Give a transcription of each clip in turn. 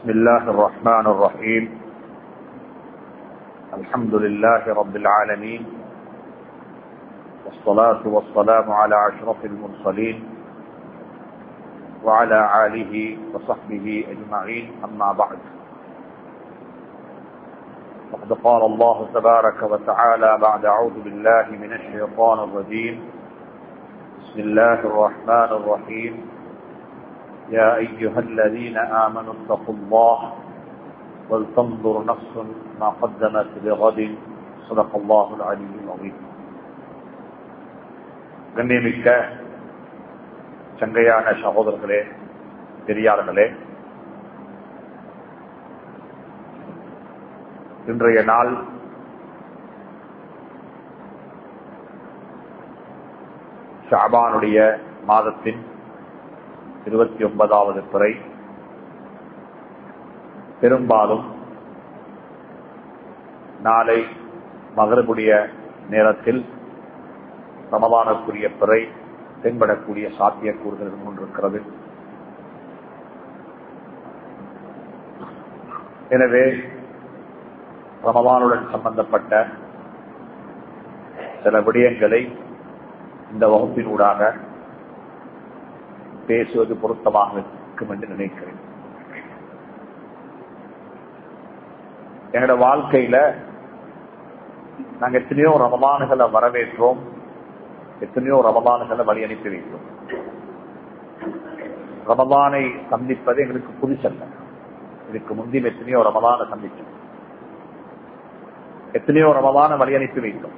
بسم الله الرحمن الرحيم. الحمد لله رب العالمين. والصلاة والسلام على أشرف المرسلين وعلى آله وصحبه أجمعين. أما بعد فقد قال الله تبارك وتعالى بعد أعوذ بالله من الشيطان الرجيم. بسم الله الرحمن الرحيم. يا أيها الذين آمنوا اتقوا الله ولتنظر نفس ما قدمت لغد صدق الله العلي العظيم கண்ணியமிக்க சங்கையான சகோதரர்களே பெரியார்களே இன்றைய நாள் ஷாபானுடைய மாதத்தின் இருபத்தி ஒன்பதாவது பிறை. பெரும்பாலும் நாளை மகரபுடைய நேரத்தில் ரமதானுக்குரிய பிறை தென்படக்கூடிய சாத்தியக்கூறுகள் கொண்டிருக்கிறது எனவே ரமதானுடன் சம்பந்தப்பட்ட சில விடயங்களை இந்த வகுப்பினூடாக பேசுவது பொருத்தமாக இருக்கும் என்று நினைக்கிறேன். எங்களோட வாழ்க்கையில நாங்க எத்தனையோ ரமதானுகளை வரவேற்றோம் எத்தனையோ ரமதானுகளை வழி அனுப்பி வைத்தோம். ரமதானை சந்திப்பது எங்களுக்கு புதுசல்ல. இதுக்கு முந்தையும் எத்தனையோ ரமதான சந்திச்சோம் எத்தனையோ ரமதான வழி அனுப்பி வைத்தோம்.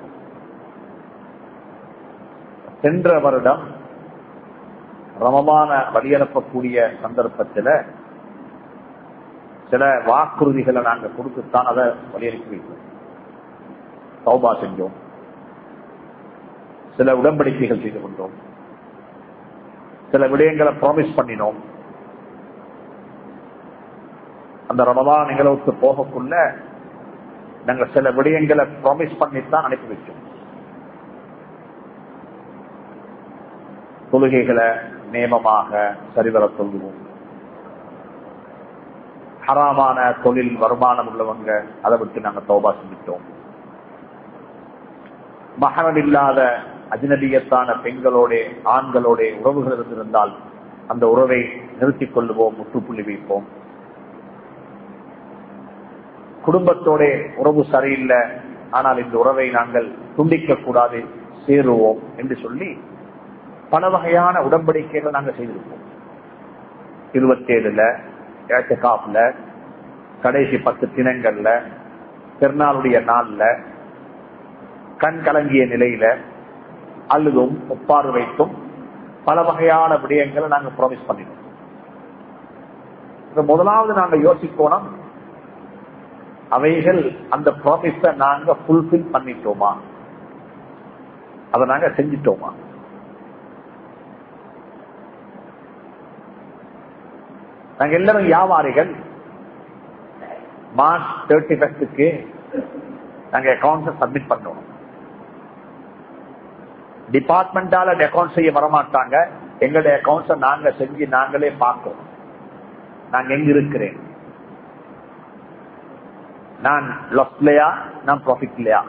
சென்ற வருடம் ரமமான வழியனுப்பக்கூடிய சந்தர்ப்பத்தில் சில வாக்குறுதிகளை நாங்க கொடுத்துத்தான் அதை வழியனுப்பி வைக்கிறோம். சௌபா செஞ்சோம். சில உடன்படிக்கைகள் செய்து கொண்டோம். சில விடயங்களை ப்ராமிஸ் பண்ணினோம். அந்த ரமதான் நிகழ்வுக்கு போகக்குள்ள நாங்க சில விடயங்களை ப்ராமிஸ் பண்ணித்தான் அனுப்பி வச்சோம். தொழுகைகளை நியமமாக சரிவர சொல்லுவோம். ஹராமான தொழில் வருமானம் உள்ளவங்க அதை விட்டு நாங்க தோபா செஞ்சிட்டோம். மகனம் இல்லாத அஜினபியத்தான பெண்களோட ஆண்களோட உறவுகள் இருந்திருந்தால் அந்த உறவை நிறுத்திக் கொள்ளுவோம் முற்றுப்புள்ளி வைப்போம். குடும்பத்தோட உறவு சரியில்லை ஆனால் இந்த உறவை நாங்கள் துண்டிக்க கூடாது சேருவோம் என்று சொல்லி பல வகையான உடன்படிக்கைகளை நாங்கள் செய்திருப்போம் இருபத்தேழுல கடைசி பத்து தினங்கள்ல திருநாளுடைய நாள்ல கண் கலங்கிய நிலையில அழுதும் ஒப்பாறு வைத்தும் பல வகையான விடயங்களை நாங்கள் ப்ராமிஸ் பண்ணினோம் முதலாவது நாங்க யோசிக்கணும் அவைகள் அந்த ப்ராமிஸ நாங்க புல்பில் பண்ணிட்டோமா? அதை நாங்க செஞ்சிட்டோமா? நாங்க எல்லாரும் வியாபாரிகள். மார்ச் தேர்ட்டி ஃபர்ஸ்டுக்கு நாங்க அக்கௌண்ட்ஸ் சப்மிட் பண்ணுவோம் டிபார்ட்மெண்டால அக்கௌண்ட் செய்ய வரமாட்டாங்க. எங்களுடைய அக்கௌண்ட்ஸ நாங்க செஞ்சு நாங்களே பார்க்கிறோம். நாங்க எங்க இருக்கிறேன்? நான் லொஸ்லயா நான் ப்ராஃபிட்லையா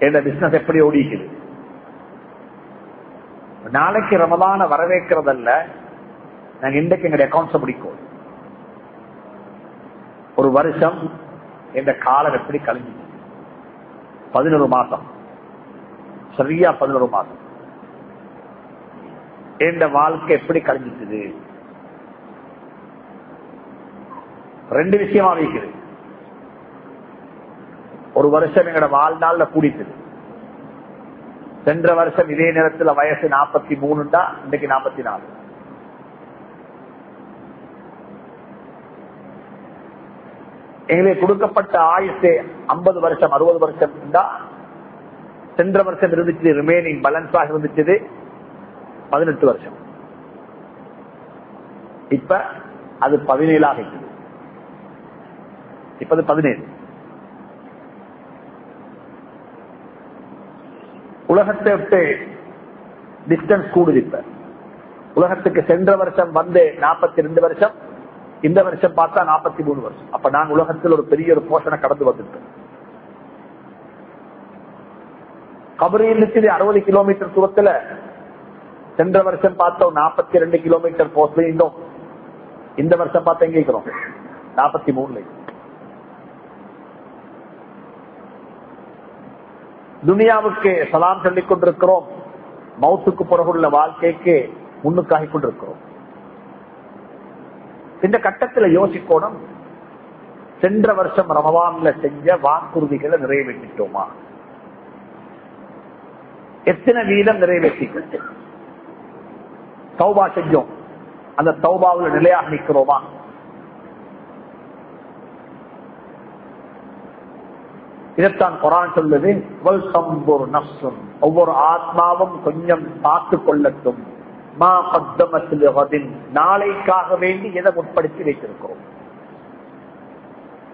என்னோட பிசினஸ் எப்படி ஓடிக்குது? நாளைக்கு ரமதான வரவேற்கிறதல்ல. நாங்க இன்றைக்கு எங்களுடைய அக்கௌண்ட்ஸ பிடிக்கும் ஒரு வருஷம் எங்க காலம் எப்படி கழிஞ்சு பதினொரு மாசம். சரியா பதினொரு மாசம். எந்த வாழ்க்கை எப்படி கழிஞ்சிட்டுது ரெண்டு விஷயமா வைக்குது ஒரு வருஷம் எங்களோட வாழ்நாள்ல கூடிட்டது. சென்ற வருஷம் இதே நேரத்தில் வயசு நாற்பத்தி மூணுண்டா இன்னைக்கு நாற்பத்தி நாலு. எங்களுக்கு கொடுக்கப்பட்ட ஆயுசு ஐம்பது வருஷம் அறுபது வருஷம் இருந்தா சென்ற வருஷம் இருந்துச்சு ரிமைனிங் பேலன்ஸாக இருந்துச்சு பதினெட்டு வருஷம். இப்ப அது பதினேழாக இருக்குது. இப்ப அது பதினேழு. உலகத்தை விட்டு டிஸ்டன்ஸ் கூடுது இப்ப. உலகத்துக்கு சென்ற வருஷம் வந்து நாற்பத்தி ரெண்டு வருஷம் இந்த வருஷம் பார்த்தா நாற்பத்தி மூணு வருஷம். அப்ப நான் உலகத்தில் ஒரு பெரிய ஒரு போஷனை கடந்து வந்துட்டேன். கபரியில் அறுபது கிலோமீட்டர் தூரத்துல. சென்ற வருஷம் பார்த்தோம் நாற்பத்தி ரெண்டு கிலோமீட்டர் போஸ்ட் இருந்தோம். இந்த வருஷம் பார்த்தா எங்க இருக்கிறோம்? நாற்பத்தி மூணுல துனியாவுக்கு சலாம் சொல்லிக் கொண்டிருக்கிறோம். மவுத்துக்கு பிறகுள்ள வாழ்க்கைக்கு முன்னுக்காகி கொண்டிருக்கிறோம். இந்த கட்டத்தில் யோசிக்கணும். சென்ற வருஷம் ரமவான்ல செஞ்ச வாக்குறுதிகளை நிறைவேற்றிட்டோமா? எத்தனை வீதம் நிறைவேற்றிக்கிட்டு தௌபா செஞ்சோம். அந்த தௌபாவில் நிலையாக நிற்கிறோமா? இதைத்தான் குரான் சொல்லுது ஒவ்வொரு ஆத்மாவும் கொஞ்சம் பார்த்து கொள்ளட்டும். மா பத்தமத்தில் நாளைக்காக வேண்டி எதை முற்படுத்தி வைத்திருக்கிறோம்?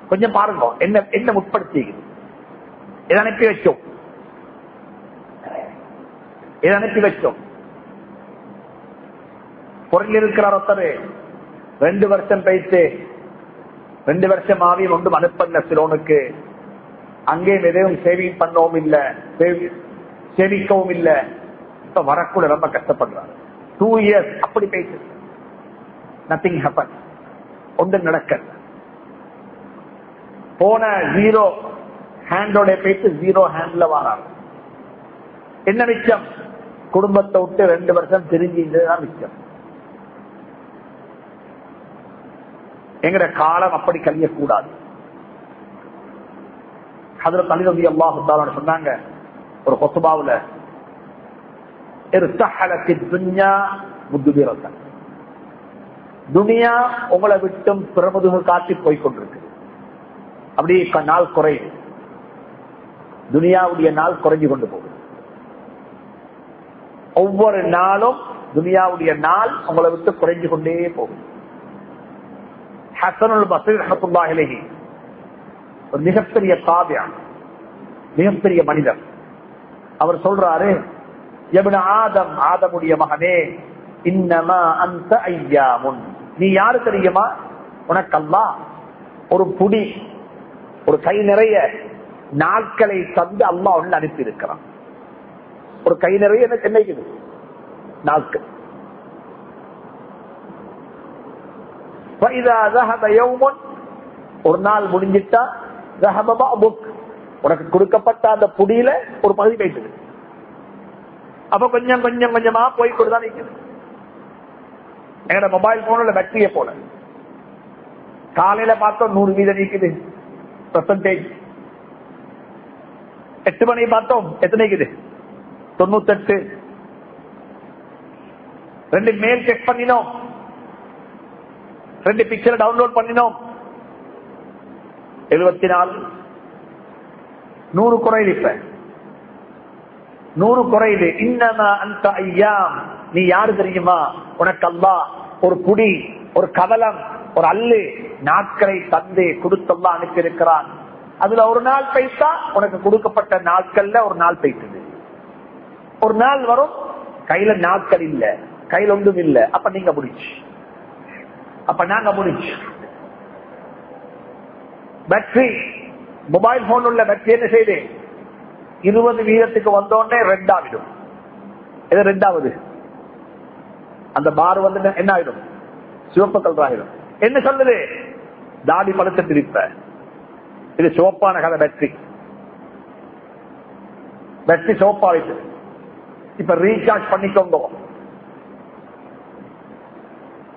கொஞ்சம் பாருங்க என்ன என்ன முற்படுத்தி இதை அனுப்பி வச்சோம்? இதை அனுப்பி வச்சோம்? பொருள் இருக்கிறார் ஒருத்தர். ரெண்டு வருஷம் பேச்சு ரெண்டு வருஷம் ஆவியும் ஒன்றும் அனுப்பல சிலோனுக்கு. அங்கே எதையும் சேவிங் பண்ணவும் இல்ல. சேவிக்கவும் இல்ல. இப்ப வரக்கூட ரொம்ப கஷ்டப்படுறாரு. டூ இயர்ஸ் அப்படி பேசு நத்திங் ஹேப்பன் ஒன்று நடக்க போன ஜீரோ ஹேண்டோட பேசு ஜீரோ ஹேண்ட்ல வராங்க. என்ன மிச்சம்? குடும்பத்தை விட்டு ரெண்டு வருஷம் தெரிஞ்சுதான் மிச்சம். எங்கட காலம் அப்படி கழியக்கூடாது. அதுல ரவி அல்லாஹு சொன்னாங்க ஒரு கொத்துபாவுல துனியா உங்களை விட்டும் பிரமுதுகு காட்டி போய்கொண்டிருக்கு அப்படி நாள் குறையுது. துனியாவுடைய நாள் குறைஞ்சு கொண்டு போகுது. ஒவ்வொரு நாளும் துனியாவுடைய நாள் உங்களை விட்டு குறைஞ்சு கொண்டே போகுது. ஹசனுல் பசீர் ரஹத்துல்லாஹிலேஹி ஒரு மிகப்பெரிய காவியம் மிகப்பெரிய மனிதர். அவர் சொல்றாரு எவன ஆதம் ஆதமுடைய மகனே இன்னமா அந்த ஐயா முன் நீ யாரு தெரியுமா? உனக்கல்லா ஒரு புடி ஒரு கை நிறைய நாட்களை தந்து அல்லா ஒன்று அனுப்பி இருக்கிறான் ஒரு கை நிறைய என்ன என்னைக்குது நாட்கள். ஒரு நாள் முடிஞ்சிட்டா உனக்கு கொடுக்கப்பட்ட அந்த புடியில ஒரு பகுதி போயிட்டு அப்ப கொஞ்சம் கொஞ்சம் கொஞ்சமா போய் கொடுதான் நிற்குது எங்கட மொபைல் போன்ல பேட்டரிய போல. காலையில பார்த்தோம் நூறு வீதம் நிற்குது பெர்சன்டேஜ் எட்டு மணி பார்த்தோம் எத்தனைக்குது தொண்ணூத்தெட்டு. ரெண்டு மேல் செக் பண்ணினோம். ரெண்டு பிக்சரை டவுன்லோட் பண்ணினோம். எழுபத்தி நாலு நூறு குறையில் இப்ப நூறு குறையில் இன்னமா அந்த ஐயாம். நீ யாரு தெரியுமா? உனக்கு அல்லா ஒரு புடி ஒரு கவலம் ஒரு அல்லு நாட்களை தந்து கொடுத்தல்லா அனுப்பி இருக்கிறான் அதுல ஒரு நாள் பைசா உனக்கு கொடுக்கப்பட்ட நாட்கள்ல ஒரு நாள் பைத்தது. ஒரு நாள் வரும் கையில நாட்கள் இல்ல. கையில ஒன்றும் இல்ல. அப்ப நீங்க முடிச்சு. அப்ப நாங்க முடிச்சு. பேட்டரி மொபைல் போன் உள்ள பேட்டரி என்ன செய்து? இருபது வீதத்துக்கு வந்தோடனே ரெண்டாவிடும் இது ரெண்டாவது அந்த பார் வந்து என்ன ஆயிடும் சிவப்பு கலர் ஆயிடும் என்ன சொல்லுது? தாடி பழுத்த திருப்ப இது சிவப்பான கதை பேட்டரி பேட்டரி சிவப்பா வைத்து இப்ப ரீசார்ஜ் பண்ணிக்கோங்க.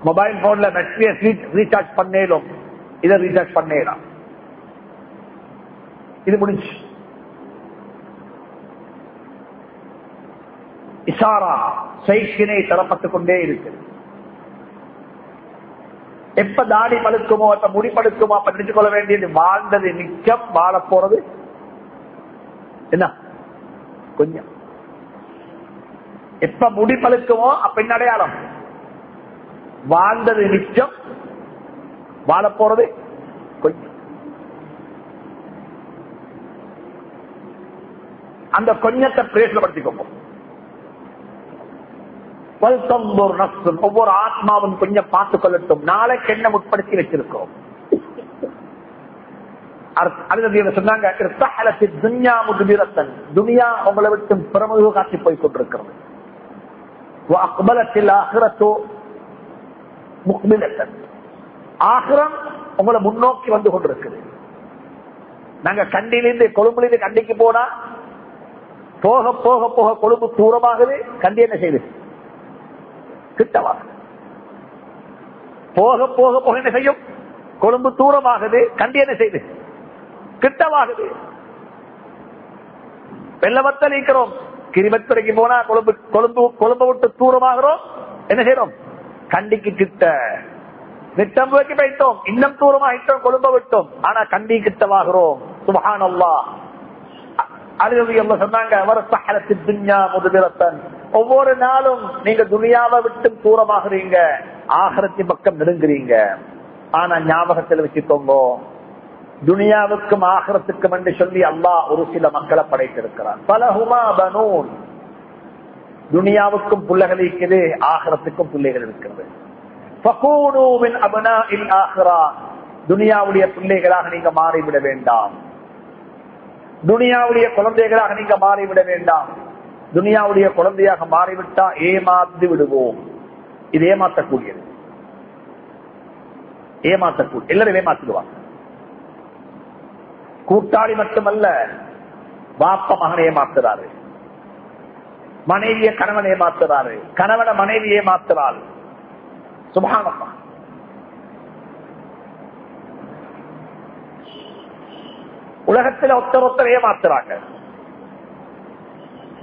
மொபைல் போன்ல பேட்டரிய ரீசார்ஜ் பண்ணேலும் இதை ரீசார்ஜ் பண்ணேலாம். இது முடிஞ்சு. இஷாரா சைக்கினை தரப்பட்டுக் கொண்டே இருக்கு எப்ப தாடி பழுக்குமோ எப்ப முடி பழுக்குமோ அப்ப நினைச்சு கொள்ள வேண்டியது வாழ்ந்தது நிச்சம் வாழ போறது. என்ன? கொஞ்சம். எப்ப முடி பழுக்குமோ அப்ப என்ன அடையாளம்? வாழ்ந்தது நிச்சம் வாழ போறது கொஞ்சம் அந்த கொஞ்சத்தை பிரேசப்படுத்திக்கோங்க வல்தம்பூர் ஒவ்வொரு ஆத்மாவும் கொஞ்சம் பார்த்துக் கொள்ளட்டும். நாளைக்கு என்ன உட்படுத்தி வச்சிருக்கோம் சொன்னாங்க துனியா உங்களை விட்டு பிரமுக காட்சி போய் கொண்டிருக்கிறது. அக்பலத்தில் ஆகிரத்தோ முக்மிலத்தன். ஆகிரம் உங்களை முன்னோக்கி வந்து கொண்டிருக்குது. நாங்க கண்டிலிருந்து கொழும்புலிருந்து கண்டிக்கு போனா போக போக போக கொழும்பு தூரமாகுது கண்டி என்ன செய்யுது கிட்டவாக போக போக போக என்ன செய்யும்? கொழும்பு தூரமாகுது கண்டி என்ன செய்யுது கிட்டவாகுது வெள்ளவத்தல் இருக்கிறோம் கிரிமத்துறைக்கு போனா கொழும்பு கொழும்பு கொழும்பு விட்டு தூரமாகிறோம். என்ன செய்யறோம் கண்டிக்கு கிட்ட. நிட்டம் போய்க்கு போயிட்டோம். இன்னும் தூரமாகிட்டோம் கொழும்ப விட்டோம். ஆனா கண்டி கிட்டவாகிறோம். சுபஹான் அல்லா சொன்னாங்க ஒவ்வொரு நாளும் நீங்க துனியாவை விட்டு தூரமாகறீங்க. ஆகரத்தின் பக்கம் நெருங்குறீங்க. ஆனா ஞாபகத்தில் வச்சுக்கோங்க துனியாவுக்கும் ஆகரத்துக்கும் என்று சொல்லி அல்லாஹ் ஒரு சில மக்களை படைத்திருக்கிறார் பலகுமா பனூன். துனியாவுக்கும் பிள்ளைகள் இருக்குது ஆகரத்துக்கும் பிள்ளைகள் இருக்கிறது. துனியாவுடைய பிள்ளைகளாக நீங்க மாறிவிட வேண்டாம். துனியாவுடைய குழந்தைகளாக நீங்க மாறிவிட வேண்டாம். துனியாவுடைய குழந்தையாக மாறிவிட்டா ஏமாந்து விடுவோம். இது ஏமாற்றக்கூடியது ஏமாற்றக்கூடிய எல்லாரும் ஏமாத்துடுவாங்க. கூட்டாளி மட்டுமல்ல வாப்ப மகனை ஏமாத்துறாரு. மனைவிய கணவன் ஏமாத்துறாரு. கணவன மனைவி ஏமாத்துறாள். சுபானம்மா உலகத்தில் ஒத்தர் ஒத்தர் ஏமாத்துறாங்க.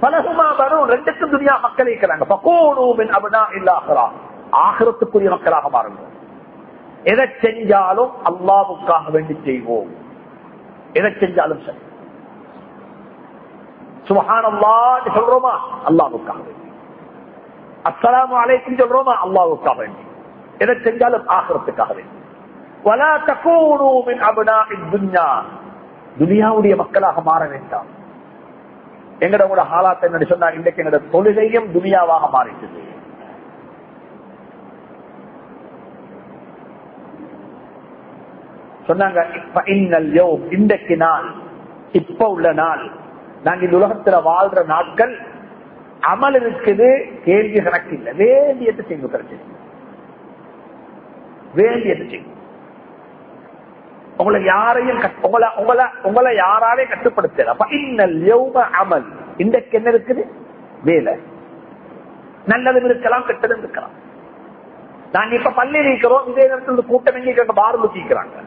பலகுமா வரும் ரெண்டுக்கும் துணியா மக்கள் இருக்கிறாங்க பகோனூமின் அபனா இல்லாகிறா ஆகிரத்துக்குரிய மக்களாக மாறுங்க எதை செஞ்சாலும் அல்லாவுக்காக வேண்டி செய்வோம். எதை செஞ்சாலும் சரி. சுபஹானல்லா சொல்றோமா? அல்லாவுக்காக வேண்டி. அஸ்ஸலாமு அலைக்கும் சொல்றோமா? அல்லாவுக்காக வேண்டி. எதை செஞ்சாலும் ஆகிரத்துக்காக வேண்டி. வலா தகூனு மின் அப்னாஇத் துன்யா. துனியாவுடைய மக்களாக மாற வேண்டாம். எங்களோட ஹாலாத்தை என்ன சொன்னா இன்றைக்கு எங்களோட தொழுகையும் துனியாவாக மாறிட்டது. சொன்னாங்க இன்றைக்கு நாள் இப்ப உள்ள நாள். நாங்க இந்த உலகத்துல வாழ்ற நாட்கள் அமல் இருக்குது கேள்வி கணக்கு இல்லை. வேண்டியது செய்யும் பிரச்சனை வேண்டியது செய்யும் உங்களை யாரையும் உங்களை உங்களை உங்களை யாராலையும் கட்டுப்படுத்தல. அப்ப இன்னல் அமல். இன்றைக்கு என்ன இருக்குது? வேலை. நல்லதும் இருக்கலாம் கெட்டதும் இருக்கலாம். நாங்க இப்ப பள்ளியில் இருக்கிறோம் இதே நேரத்தில் கூட்டம் எங்க பாரு தீக்கிறாங்க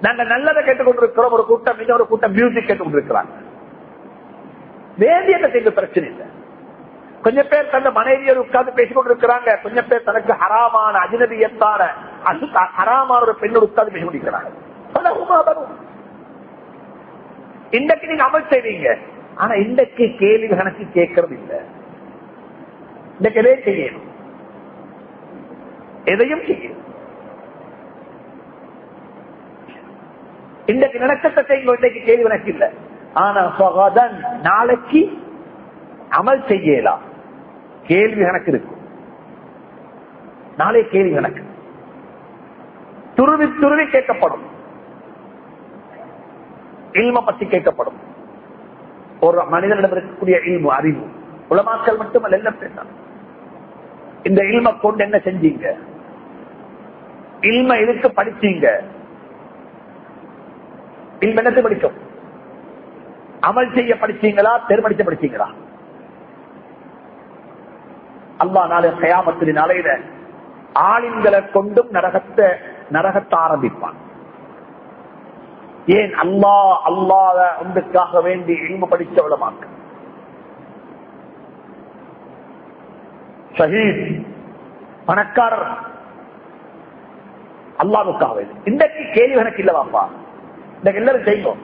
நாங்க நல்லதை கேட்டுக்கொண்டிருக்கிறோம் ஒரு கூட்டம் இன்னொரு கூட்டம் மியூசிக் கேட்டுக்கொண்டிருக்கிறாங்க. வேண்டிய செய்த பிரச்சனை இல்லை. கொஞ்சம் பேர் தந்த மனைவியர் உட்கார்ந்து பேசிக்கொண்டிருக்கிறாங்க. கொஞ்சம் பேர் தனக்கு ஹராமான அஜினபியத்தான அசு- ஹராமான ஒரு பெண்ணோட உட்கார்ந்து பேசிக் முடிக்கிறாங்க இன்றைக்கு நீங்க அமல் செய்வீங்க. ஆனா இன்றைக்கு கேள்வி கணக்கு கேட்கறது இல்ல. இன்றைக்கு செய்யணும். எதையும் செய்யணும். இன்றைக்கு நடக்கத்தை செய்யுங்க இன்றைக்கு கேள்வி கணக்கு இல்ல. ஆனா சகோதன் நாளைக்கு அமல் செய்யலாம். கேள்வி கணக்கு இருக்கும் நாளை கேள்வி கணக்கு துருவி துருவி கேட்கப்படும். இல்ம பத்தி கேட்கப்படும். ஒரு மனிதனிடம் இருக்கக்கூடிய இல்மு அறிவு. உலமாக்கள் மட்டுமல்ல என்ன பேசலாம் இந்த இல்ம கொண்டு என்ன செஞ்சீங்க? இல்ம எதுக்கு படிச்சீங்க? இல்ம என்னத்தை படிக்கும்? அமல் செய்ய படிச்சீங்களா பெருமடிச்ச படிச்சீங்களா? அல்லா நாளை கயாமத்தின் நாளையில ஆளின்களை கொண்டும் நரகத்தை நரகத்தை ஆரம்பிப்பான். ஏன் அல்லா அல்லாத ஒன்றுக்காக வேண்டி இன்பு படிச்ச ஷஹீத் பணக்காரர். அல்லாவுக்காக இன்றைக்கு கேள்வி எனக்கு இல்லவாப்பா இன்னைக்கு எல்லாரும் செய்வோம்.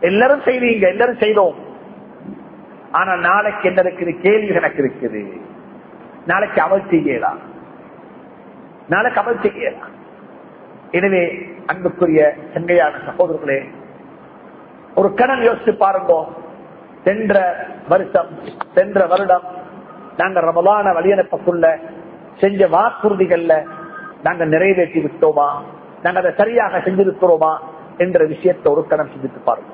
எல்லாரும் செய்வீங்க எல்லாரும் செய்தோம் ஆனா நாளைக்கு என்ன இருக்குது? கேள்வி எனக்கு இருக்குது. நாளைக்கு அமல் செய்யலாம். நாளைக்கு அமல் செய்யலாம் எனவே அன்புக்குரிய செங்கையான சகோதரர்களே ஒரு கணம் யோசித்து பாருங்க. சென்ற வருஷம் சென்ற வருடம் நாங்க ரமலான வழியனுப்பக்குள்ள செஞ்ச வாக்குறுதிகள்ல நாங்க நிறைவேற்றி விட்டோமா நாங்க அதை சரியாக செஞ்சிருக்கிறோமா? என்ற விஷயத்தை ஒரு கணம் சிந்தித்து பாருங்க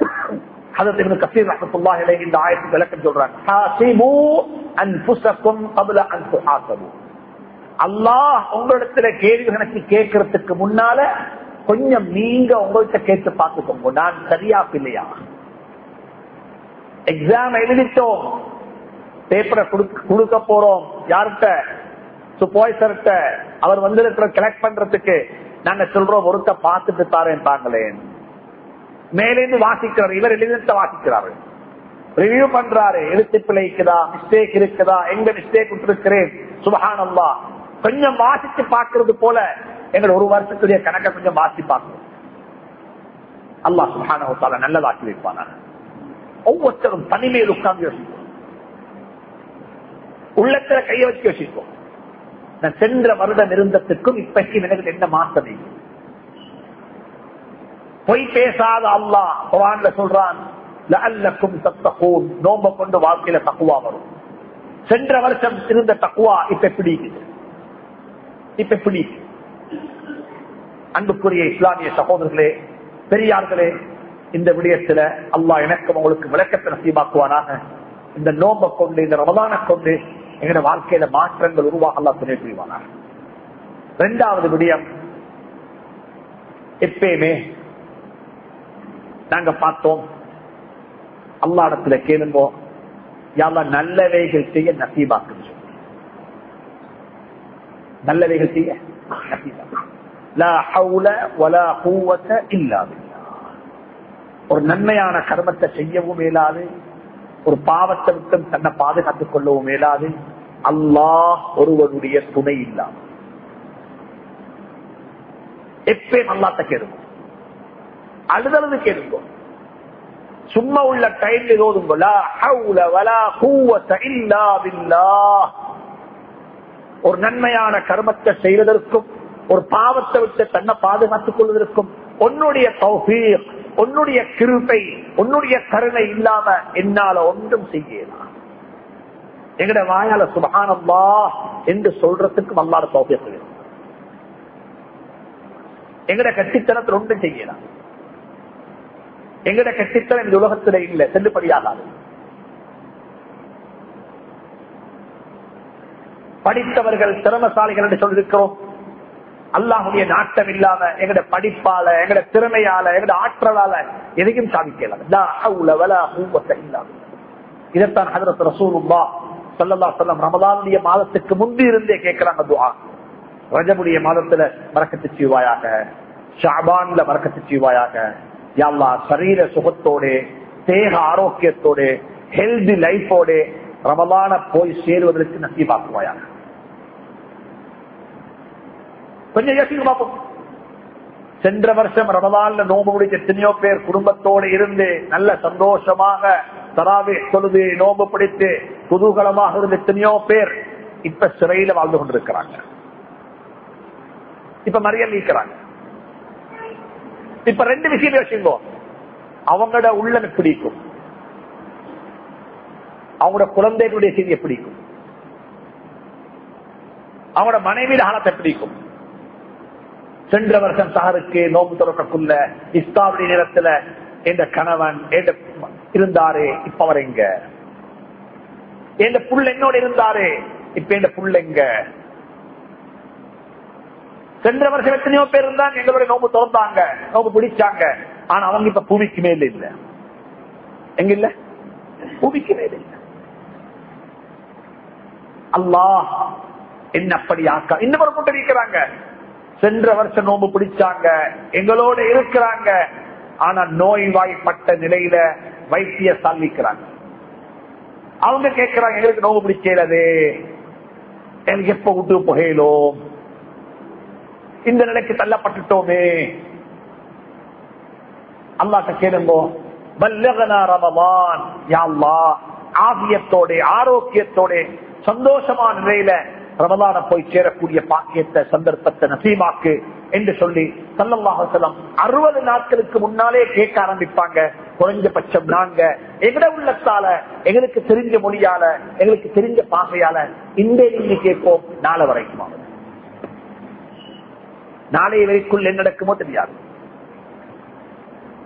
ஹதரத் கசீர் ரஹமத்துல்லாஹி அலைஹி இந்த ஆயத்துக்கு விளக்கம் சொல்றாங்க. ஹாசிபு அன்ஃபுஸக்கும் கப்ல அன் துஹாசபு. அல்லாஹ் உங்களிடத்துல கேள்வி கணக்கு கேட்கறதுக்கு முன்னால கொஞ்சம் நீங்க உங்கள்கிட்ட கேட்டு பார்த்துக்கோங்க. நான் சரியா இல்லையா? எக்ஸாம் எழுதிட்டோம். பேப்பரை கொடுக்க போறோம். யார்கிட்ட? சுப்போய்சர்கிட்ட அவர் வந்து இருக்கிற கலெக்ட் பண்றதுக்கு நாங்க சொல்றோம் ஒருத்த பார்த்துட்டு தாரேன் தாங்களேன். மேலிருந்து வாசிக்கிறார் இவர் எழுதிட்டு வாசிக்கிறாரு. ரிவ்யூ பண்றாரு எழுத்து பிழைக்குதா மிஸ்டேக் இருக்குதா எங்க மிஸ்டேக் விட்டுருக்கிறேன் சுபகானல்லா கொஞ்சம் வாசிச்சு பாக்குறது போல எங்கள் ஒரு வருஷத்துடைய கணக்கை கொஞ்சம் வாசி பார்க்கணும். அல்லா சுபகான நல்லதாக்கி வைப்பான ஒவ்வொருத்தரும் தனிமையில் உட்கார்ந்து யோசிப்போம். உள்ளத்துல கைய வச்சு யோசிப்போம். நான் சென்ற வருடம் இருந்ததுக்கும் இப்பைக்கு எனக்கு என்ன மாற்றம் பொய் பேசாத அல்லா குரான்ல சொல்றான் நோம்ப கொண்டு வாழ்க்கையில தக்குவா வரும். சென்ற வருஷம் இருந்த தக்குவா இப்ப எப்படி இப்ப எப்படி அன்புக்குரிய இஸ்லாமிய சகோதரர்களே பெரியார்களே இந்த விடயத்துல அல்லா எனக்கும் உங்களுக்கு விளக்கத்தை நசீபாக்குவானாக. இந்த நோம்ப கொண்டு இந்த ரமதான கொண்டு எங்களோட வாழ்க்கையில மாற்றங்கள் உருவாக அல்லா துணை புரிவானாக. இரண்டாவது விடயம் எப்பயுமே நாங்க பார்த்தோம். அல்லாடத்துல கேளுங்கோ. யாவ நல்லவைகள் செய்ய நசீபாக்கு நல்லவைகள் செய்ய ஒரு நன்மையான கர்மத்தை செய்யவும் மேலாது. ஒரு பாவத்தை விட்டு தன்னை பாதுகாத்துக் கொள்ளவும் மேலாது. அல்லாஹ் ஒருவனுடைய துணை இல்லாம எப்பயும் அல்லாத்த கேளுங்க. அழுதளவு கேளுங்க. சும்மா உள்ள டைம்ல ஒரு நன்மையான கர்மத்தை செய்வதற்கும் ஒரு பாவத்தை விட்டு தன்னை பாதுகாத்துக் கொள்வதற்கும் உன்னுடைய தௌஃபீக் உன்னுடைய கிருப்பை உன்னுடைய கருணை இல்லாம என்னால ஒன்றும் செய்யலாம் எங்கட வாயால சுபகானம்மா என்று சொல்றதுக்கு அல்லாத தௌபியம் எங்கட கட்டித்தனத்தில் ஒன்றும் செய்யலாம் எங்கட கட்டித்தனம் இந்த உலகத்துல இல்லை செல்லுபடியாகாது. படித்தவர்கள் திறமசாலிகள் என்று சொல்லிருக்கிறோம் அல்லாஹுடைய நாட்டம் இல்லாம எங்கட படிப்பால எங்கட திறமையால எங்கட ஆற்றலால எதையும் சாதிக்கலாம் இதைத்தான் ஹதரத் ரசூலுல்லா சல்லல்லா சொல்லம் ரமதானுடைய மாதத்துக்கு முந்தி இருந்தே கேட்கிறாங்க துவா ரஜமுடைய மாதத்துல மறக்கத்து செய்வாயாக. ஷாபான்ல மறக்கத்து செய்வாயாக. யாழ்லா சரீர சுகத்தோட தேக ஆரோக்கியத்தோட ஹெல்தி லைஃபோட ரமலான போய் சேருவதற்கு நசீபாக்குவாயாக. கொஞ்சம் யோசிக்க பார்ப்போம். சென்ற வருஷம் ரமலான்ல நோம்பு முடிச்ச எத்தனையோ பேர் குடும்பத்தோடு இருந்து நல்ல சந்தோஷமாக தராவே தொழுது நோம்பு பிடித்து குதூகலமாக இருந்த எத்தனையோ பேர் இப்ப சிறையில வாழ்ந்து கொண்டிருக்கிறாங்க. இப்ப மறியல் நீக்கிறாங்க. இப்ப ரெண்டு விஷயம் யோசிங்கோ. அவங்களோட உள்ளம் பிடிக்கும் அவங்களோட குழந்தைகளுடைய செய்தியை பிடிக்கும் அவங்களோட மனைவியில ஆழத்தை பிடிக்கும் சென்ற வருஷம் சாருக்கு நோம்பு தொடக்கக்குள்ள இஸ்தாவுடைய நேரத்துல எந்த கணவன் இருந்தாரு இப்ப அவர் எங்க? எந்த புள்ள என்னோட இருந்தாரு இப்ப எந்த புள்ள எங்க? சென்ற வருஷம் எத்தனையோ பேர் இருந்தாங்க எங்களுடைய நோம்பு திறந்தாங்க நோம்பு பிடிச்சாங்க. ஆனா அவங்க இப்ப பூமிக்கு மேல இல்ல. எங்க இல்ல? பூமிக்கு மேல இல்ல. அல்லாஹ் என்ன அப்படி ஆக்கா. இன்னும் ஒரு கூட்டம் இருக்கிறாங்க. சென்ற வருஷம் நோம்பு பிடிச்சாங்க. எங்களோட இருக்கிறாங்க. ஆனா நோய் வாய்ப்பட்ட நிலையில வைத்திய சால்விக்கிறாங்க அவங்க கேட்கிறாங்க எங்களுக்கு நோம்பு பிடிக்கிறது எனக்கு எப்ப விட்டு புகையிலோ இந்த நிலைக்கு தள்ளப்பட்டுட்டோமே. அல்லாட்ட கேளுங்கோ பல்லகனா ரமவான் யாழ்லா ஆகியத்தோட ஆரோக்கியத்தோட சந்தோஷமான நிலையில ரமதான போய் சேரக்கூடிய பாக்கியத்தை சந்தர்ப்பத்தை நசீமாக்கு என்று சொல்லி சல்லல்லாஹலம் அறுபது நாட்களுக்கு முன்னாலே கேட்க ஆரம்பிப்பாங்க. குறைஞ்சபட்சம் நாங்க எங்கட உள்ளத்தால எங்களுக்கு தெரிஞ்ச மொழியால எங்களுக்கு தெரிஞ்ச பாசையால இந்த நீங்க கேட்போம். நாளை வரைக்கும் நாளைய வரைக்குள் என்ன நடக்குமோ தெரியாது.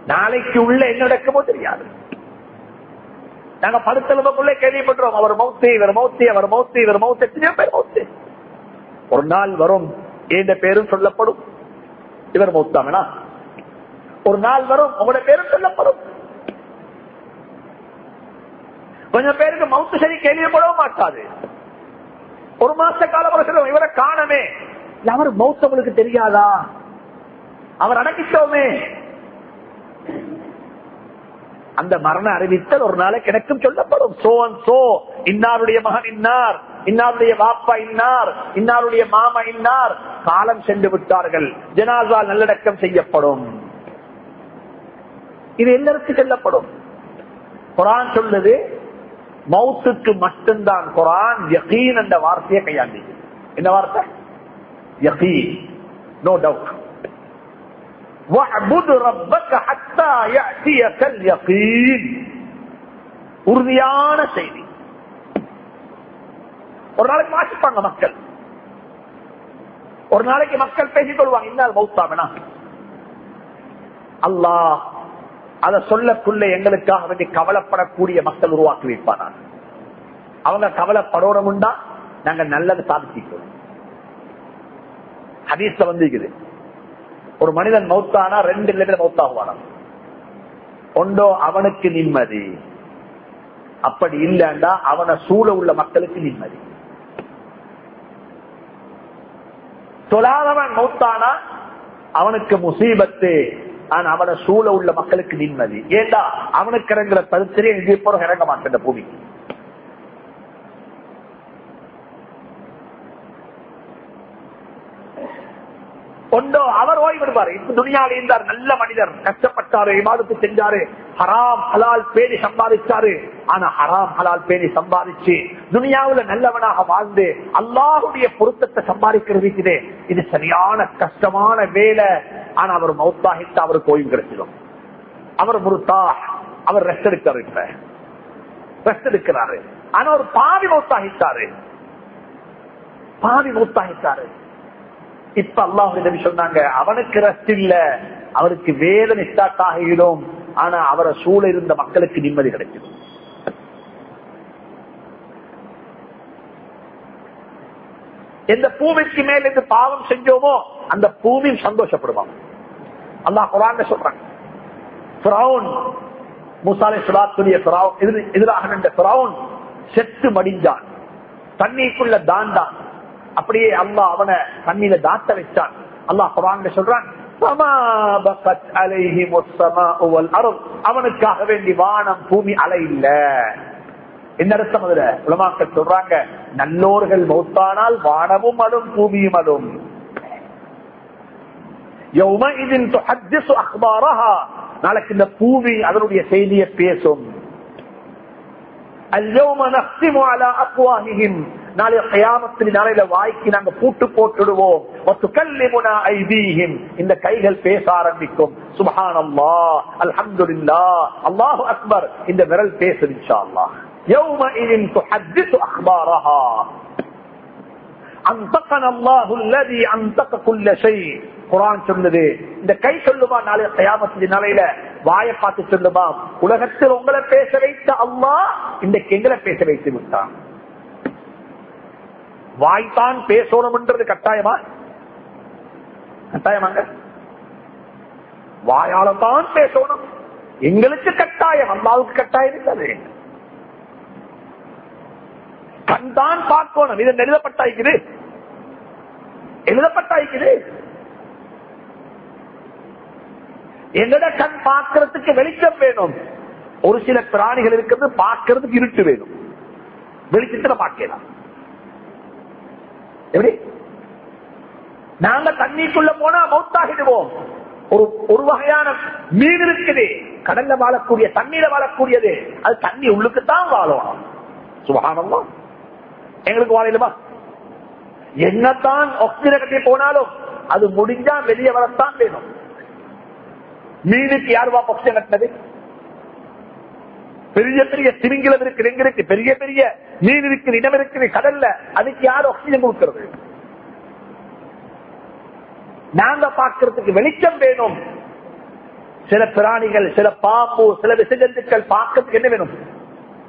நாளைக்கு உள்ள என்ன நடக்குமோ தெரியாது. நாங்க படுத்தளவுக்குள்ளே கேள்விப்பட்டோம் அவர் மௌத்தி இவர் மௌத்தி அவர் மௌத்தி இவர் மௌத்தி. எத்தனையோ பேர் மௌத்தி. ஒரு நாள் வரும் எந்த பேரும் சொல்லப்படும். இவர் மௌத்தாமனா? ஒரு நாள் வரும் உங்களோட பேரும் சொல்லப்படும். கொஞ்சம் பேருக்கு மவுத்து சரி கேள்விப்படவும் மாட்டாது. ஒரு மாச காலம் சொல்லுவோம் இவரை காணமே. அவர் மௌத்த தெரியாதா? அவர் அடக்கிட்டோமே. அந்த மரண அறிவித்தல் ஒரு நாளைக்கு எனக்கும் சொல்லப்படும். சோ அண்ட் சோ இன்னாருடைய மகன் இன்னார் இன்னாருடைய பாப்பா இன்னார் இன்னாருடைய மாமா இன்னார். காலம் சென்று விட்டார்கள். ஜனாசா நல்லடக்கம் செய்யப்படும். இது எல்லாருக்கும் சொல்லப்படும். குரான் சொல்லுது மௌத்துக்கு மட்டும்தான் குரான் யகீன் என்ற வார்த்தையை கையாண்டி என்ன வார்த்தை? யகீன் நோ டவுட் واعبد ربك حتى يأتيك اليقين உறுதியான செய்தி ஒரு நாளைக்கு வாசிப்பாங்க மக்கள் ஒரு நாளைக்கு மக்கள் பேசிக் கொள்வாங்க இன்னால் மௌத்தாமனா அல்லாஹ் அதை சொல்லக்குள்ள எங்களுக்காக வேண்டி கவலைப்படக்கூடிய மக்கள் உருவாக்கி வைப்பானா அவங்க கவலைப்படணும்டா நாங்க நல்லது சாதிச்சிக்கிறோம் ஹதீஸ்ல வந்து ஒரு மனிதன் மௌத்தானா ரெண்டு லிட்டர் மௌத்தாகுவானா? ஒன்றோ அவனுக்கு நிம்மதி. அப்படி இல்லைண்டா அவனை சூழ உள்ள மக்களுக்கு நிம்மதி. தொழாதவன் மௌத்தானா அவனுக்கு முசீபத்து. ஆனா அவனை சூழ உள்ள மக்களுக்கு நிம்மதி. ஏண்டா? அவனுக்கு இறங்குற தருத்திரே இதே போற இறங்க மாட்டேன் பூமிக்கு. ஒன்றோ அவர் ஓய்விடுவார். இப்ப துணியால் இருந்தார் நல்ல மனிதர். கஷ்டப்பட்டாரு இமாதத்து செஞ்சாரு. ஹராம் ஹலால் பேணி சம்பாதிச்சாரு. ஆனா ஹராம் ஹலால் பேணி சம்பாதிச்சு துனியாவுல நல்லவனாக வாழ்ந்து அல்லாஹுடைய பொருத்தத்தை சம்பாதிக்கிறது இது சரியான கஷ்டமான வேலை. ஆனா அவர் மௌத்தாகிட்டு அவருக்கு ஓய்வு கிடைச்சிடும். அவர் முருத்தா அவர் ரெஸ்ட் எடுக்கிறார் ரெஸ்ட் எடுக்கிறாரு. ஆனா ஒரு பாவி மௌத்தாகிட்டாரு. பாவி மௌத்தாகிட்டாரு. இப்ப அல்லாஹ் நபி சொன்னாங்க அவனுக்கு ரெஸ்ட் இல்ல அவருக்கு வேதனை ஸ்டார்ட் ஆகிடும் ஆனா அவரை சூழ இருந்த மக்களுக்கு நிம்மதி கிடைக்கும். எந்த பூமிக்கு மேல இருந்து பாவம் செஞ்சோமோ அந்த பூமி சந்தோஷப்படுவாங்க அல்லாஹ் குரான் சொல்றாங்க முசாலை சுலாத்துடைய எதிராக நின்ற செத்து மடிஞ்சான் தண்ணீருக்குள்ள தாண்டான். அப்படியே அல்லாஹ் அவனை தண்ணியில தாத்த வச்சான். அல்லாஹ் குரான் சொல்றான் அவனுக்காக வேண்டி வானம் பூமி அலை இல்ல. என்ன அர்த்தம் அதுல? உலமாக்கள் சொல்றாங்க நல்லோர்கள் மௌத்தானால் வானமும் அடும் பூமியும் அடும் நாளைக்கு இந்த பூமி அதனுடைய செய்தியை பேசும். நாளை கயாமத்தின் நாளையில வாய்க்கு நாங்க பூட்டு போட்டுடுவோம். இந்த கைகள் பேச ஆரம்பிக்கும். சுபஹானல்லா அல்ஹம்து அல்லாஹு அக்பர். இந்த விரல் பேசுச்சா சொன்னது இந்த கை சொல்லுமா நாளை கயாமத்தின் நாளையில? வாய பார்த்து சொல்லுமா? உலகத்தில் உங்களை பேச வைத்த அம்மா இந்த எங்களை பேச வைத்து விட்டான். வாய்த்தான் பேசணும்ன்றது கட்டாயமா? கட்டாயமாங்க. வாயால்தான் பேசணும். எங்களுக்கு கட்டாயம் அம்மாவுக்கு கட்டாயம் இல்லை கண் தான் பார்க்கணும். இது எழுதப்பட்டாய்க்குது எழுதப்பட்டாய்க்குது. எங்கட கண் பார்க்கறதுக்கு வெளிச்சம் வேணும். ஒரு சில பிராணிகள் இருக்கிறது பார்க்கறதுக்கு இருட்டு வேணும். வெளிச்சத்துல பார்க்கலாம். எப்படி? நாங்க தண்ணிக்குள்ள போனா மௌத்தாகிடுவோம் ஒரு ஒரு வகையான மீன் இருக்குது. கடல்ல வாழக்கூடிய தண்ணீர வாழக்கூடியது. அது தண்ணி உள்ளுக்குத்தான் வாழும். சுபகானமா எங்களுக்கு வாழையிலுமா என்னத்தான் ஆக்சிஜன் கட்டி போனாலும் அது முடிஞ்சா வெளியே வரத்தான் வேணும். மீனுக்கு யாருவா ஆக்சிஜன் கட்டினது? பெரிய பெரிய திமிங்கிலம் இருக்கு எங்க இருக்கு பெரிய பெரிய மீன் இருக்கு இடம் இருக்குது கடல்ல அதுக்கு யார் ஆக்சிஜன் கொடுக்கிறது? நாங்க பாக்குறதுக்கு வெளிச்சம் வேணும். சில பிராணிகள் சில பாம்பு சில விசஜந்துக்கள் பார்க்கறதுக்கு என்ன வேணும்?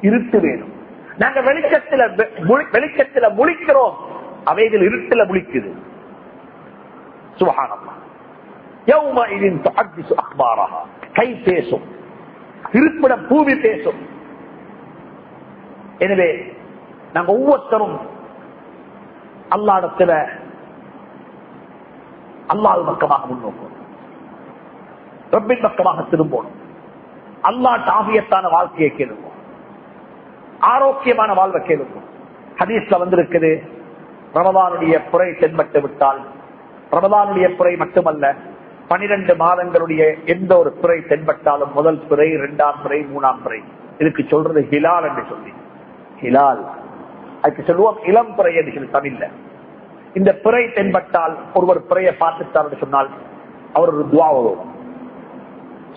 இருட்டு வேணும். நாங்க வெளிச்சத்துல வெளிச்சத்துல முழிக்கிறோம். அவைகள் இருட்டுல முழிக்குது. சுகானம்மா எவ்வளவு அக்பாராக கை பேசும். இருப்பிடம் பூமி பேசும். எனவே நாங்க ஒவ்வொருத்தரும் அல்லாடத்துல அல்லாது பக்கமாக முன்னோக்கும் ரப்பின் பக்கமாக திரும்பணும் அல்லா ஆகியத்தான வாழ்க்கையை கேளுவோம். ஆரோக்கியமான வாழ்வை கேளுவோம். ஹதீஸ்ல வந்திருக்குது ரமதானுடைய புறை தென்பட்டு விட்டால். ரமதானுடைய புறை மட்டுமல்ல பனிரெண்டு மாதங்களுடைய எந்த ஒரு பிறை தென்பட்டாலும் முதல் பிறை இரண்டாம் பிறை மூணாம் பிறை. இதுக்கு சொல்றது ஹிலால் என்று சொல்லி. ஹிலால். அதுக்கு சொல்லுவோம் இளம் பிறை என்று சொல்லி தமிழ்ல. இந்த பிறை தென்பட்டால் ஒருவர் பிறையை பார்த்துட்டார் என்று சொன்னால் அவர் ஒரு துவா ஓதுவோம்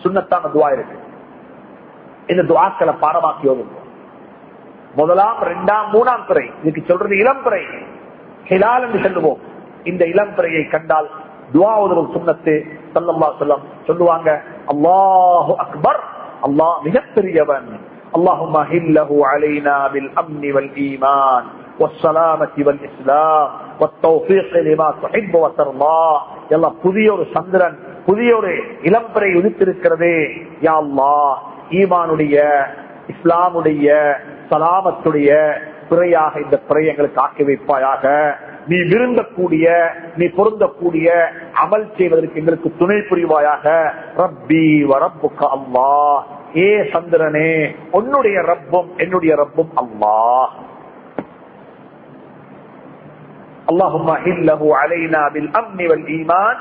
சுண்ணத்தான துவா இருக்கு. இந்த துவாக்களை பாடமாக்கி ஓதுவோம். முதலாம் இரண்டாம் மூணாம் பிறை. இதுக்கு சொல்றது இளம் பிறை. ஹிலால் என்று சொல்லுவோம். இந்த இளம் பிறையை கண்டால் துவா ஓதுறது சுண்ணத்து சல்லல்லா சொல்லம் சொல்லுவாங்க அல்லாஹு அக்பர் அல்லாஹ் மிகப்பெரியவன் اللهم هله علينا بالامن والايمان والسلامه والاسلام والتوفيق لما تحب وترضى எல்லாம் புதிய ஒரு சந்திரன் புதிய ஒரு இளம்பரை உதித்திருக்கிறதே யா அல்லாஹ் ஈமானுடைய இஸ்லாமுடைய சலாமத்துடைய பிறையாக இந்த பிறை எங்களுக்கு ஆக்கி வைப்பாயாக நீ விரும்பக்கூடிய நீ பொருந்தக்கூடிய அமல் செய்வதற்கு எங்களுக்கு துணை புரிவாயாக ரப்பி வரப்புக்க அல்லாஹ் ஏ சந்திரனே உன்னுடைய ரப்பும் என்னுடைய ரப்பும் அல்லாஹ் اللهم إله علينا بالأمن والإيمان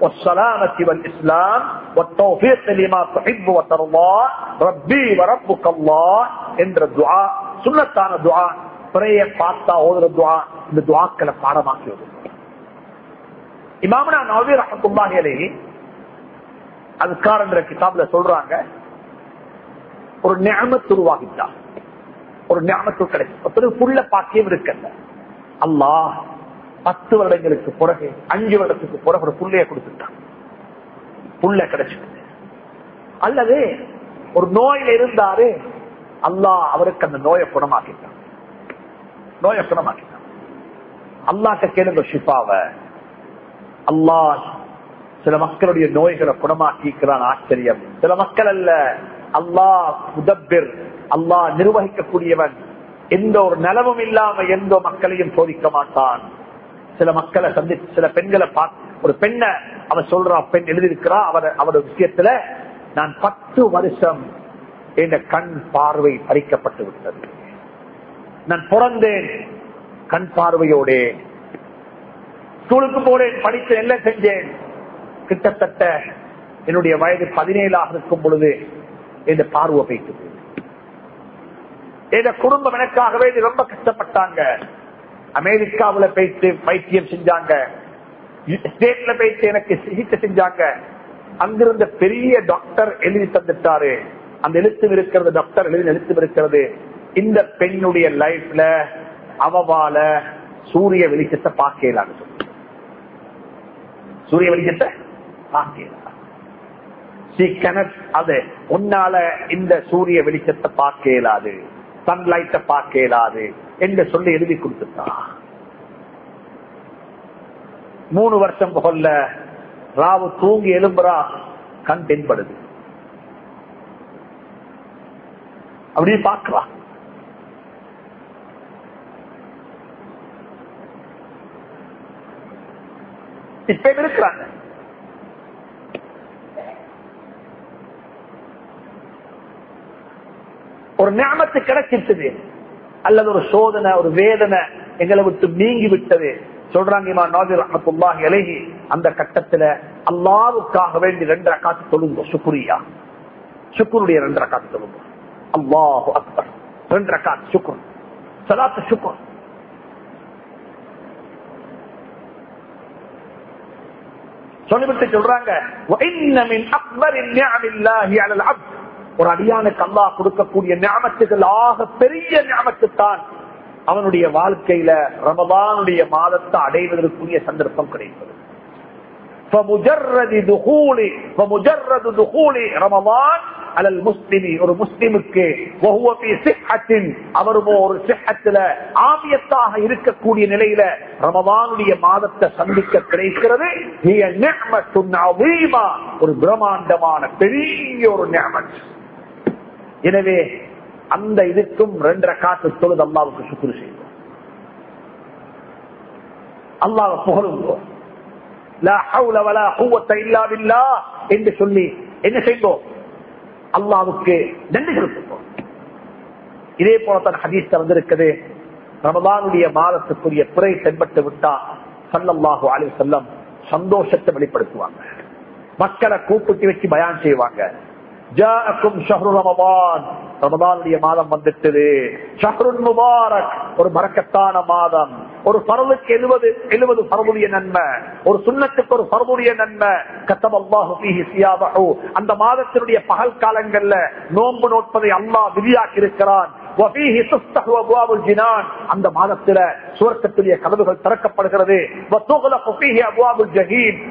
والسلامة والإسلام والتوفيق لما تحب وترضى ربي وربك الله என்ற துஆ சுன்னத்தான துஆ பிறைய பார்த்தா ஓதுற துவா இந்த துவாக்களை பாடமாக்கி இமாமனா நவீ ரஹத்துல்லாஹி அலைஹி கிதாப்ல சொல்றாங்க ஒரு நியமத்து உருவாகிட்டா ஒரு நியமத்து கிடைக்கும். புள்ள பாக்கியம் இருக்கல்ல. அல்லாஹ் பத்து வருடங்களுக்கு பிறகு அஞ்சு வருடத்துக்கு பிறகு ஒரு புள்ளைய கொடுத்துட்டான். புள்ள கிடைச்சிட்டு அல்லது ஒரு நோயில இருந்தாரு அல்லாஹ் அவருக்கு அந்த நோயை குணமாக்கிட்டான். நோயை குணமாக்கிட்டான் அல்லாட்ட கேளுங்க ஷிஃபாவ. அல்லா சில மக்களுடைய நோய்களை குணமாக்கிக்கிறான் ஆச்சரியம். சில மக்கள் அல்ல. அல்லா முதப்பிர். அல்லா நிர்வகிக்கக்கூடியவன். எந்த ஒரு நலவும் இல்லாம எந்த மக்களையும் சோதிக்க மாட்டான். சில மக்களை சந்தி சில பெண்களை பார்த்து ஒரு பெண்ணை அவன் சொல்றா பெண் எழுதியிருக்கிறா அவர் அவரோட விஷயத்துல நான் பத்து வருஷம் என் கண் பார்வை பறிக்கப்பட்டு விட்டது. நான் பிறந்தேன் கண் பார்வையோட. ஸ்கூலுக்கு போனேன் படித்து எல்லாம் செஞ்சேன்? கிட்டத்தட்ட என்னுடைய வயது பதினேழாக இருக்கும் பொழுது இந்த பார்வை போயிட்டு குடும்பம் எனக்காகவே ரொம்ப கஷ்டப்பட்டாங்க. அமெரிக்காவுல போயிட்டு பைத்தியம் செஞ்சாங்க. ஸ்டேட்ல போயிட்டு எனக்கு சிகிச்சை செஞ்சாங்க. அங்கிருந்த பெரிய டாக்டர் எழுதி தந்துட்டாரு. அந்த எழுத்து இருக்கிறது டாக்டர் எழுதி எழுத்து இருக்கிறது இந்த பெண்ணுடைய லைஃப்ல அவவால சூரிய வெளிச்சத்தை பார்க்கலான்னு சொல்லி. சூரிய வெளிச்சத்தை பார்க்கலாம் அது உன்னால இந்த சூரிய வெளிச்சத்தை பார்க்க இயலாது சன்லைட்ட பார்க்க இயலாது என்று சொல்லி எழுதி கொடுத்துட்டா. மூணு வருஷம் புகழ்ல ராவு தூங்கி எலும்புறா கண் தென்படுது. அப்படியே பார்க்கலாம் இப்ப இருக்கிறாங்க. ஒரு ஞாபகத்து கிடைச்சிட்டது அல்லது ஒரு சோதனை ஒரு வேதனை எங்களை விட்டு நீங்கி விட்டது சொல்றாங்க இலகி அந்த கட்டத்துல அல்லாவுக்காக வேண்டி ரெண்டு ரக்காத்து தொழுங்க சுக்குரியா. சுக்குருடைய ரெண்டு ரக்காத்து தொழுங்க. அல்லாஹு அக்பர். ரெண்டு காத்து சுக்குர். சலாத்து சுக்குர். சொல்லிவிட்டு சொல்றாங்க ஒரு அடியான அல்லாஹ் கொடுக்கக்கூடிய ஞாபகத்துகள் ஆக பெரிய ஞாபகத்தான் அவனுடைய வாழ்க்கையில ரமதானுடைய மாதத்தை அடைவதற்குரிய சந்தர்ப்பம் கிடைப்பது ரமதான் அலல் முஸ்லிமி ஒரு முஸ்லிமுக்கு அவருமோ ஒரு சிஹத்துல ஆபியத்தாக இருக்கக்கூடிய நிலையில ரமதானுடைய மாதத்தை சந்திக்க கிடைக்கிறது. ஒரு பிரம்மாண்டமான பெரிய ஒரு நியமன் எனவே அந்த இதுக்கும் ரெண்டரை காற்று தொழுது அம்மாவுக்கு சுக்குறு செய்யும் அல்லாவ புகழுங்கோ என்று சொல்லி என்ன செய்வோம்? அல்லாவுக்கு நன்றி செலுத்துவோம் இதே போலத்தான் ஹதீஸ் வந்திருக்குது ரமதானுடைய மாதத்துக்குரிய பிறை தென்பட்டு விட்டா சல்லல்லாஹு அலி செல்லம் சந்தோஷத்தை வெளிப்படுத்துவாங்க. மக்களை கூப்பிட்டு வச்சு பயான் செய்வாங்க. ரமதானுடைய மாதம் வந்துட்டது. ஒரு மறக்கத்தான மாதம். ஒரு பரவுக்கு எழுபது எழுபது பரவுடைய நன்மை. ஒரு சுண்ணத்துக்கு ஒரு பரவுடைய நன்மை. கத்தபல்லாஹு அந்த மாதத்தினுடைய பகல் காலங்கள்ல நோன்பு நோட்பதை அல்லாஹ் விதியாக்கி இருக்கிறான் அந்த மாதத்தில சுவர்க்கத்துடைய கதவுகள் திறக்கப்படுகிறது.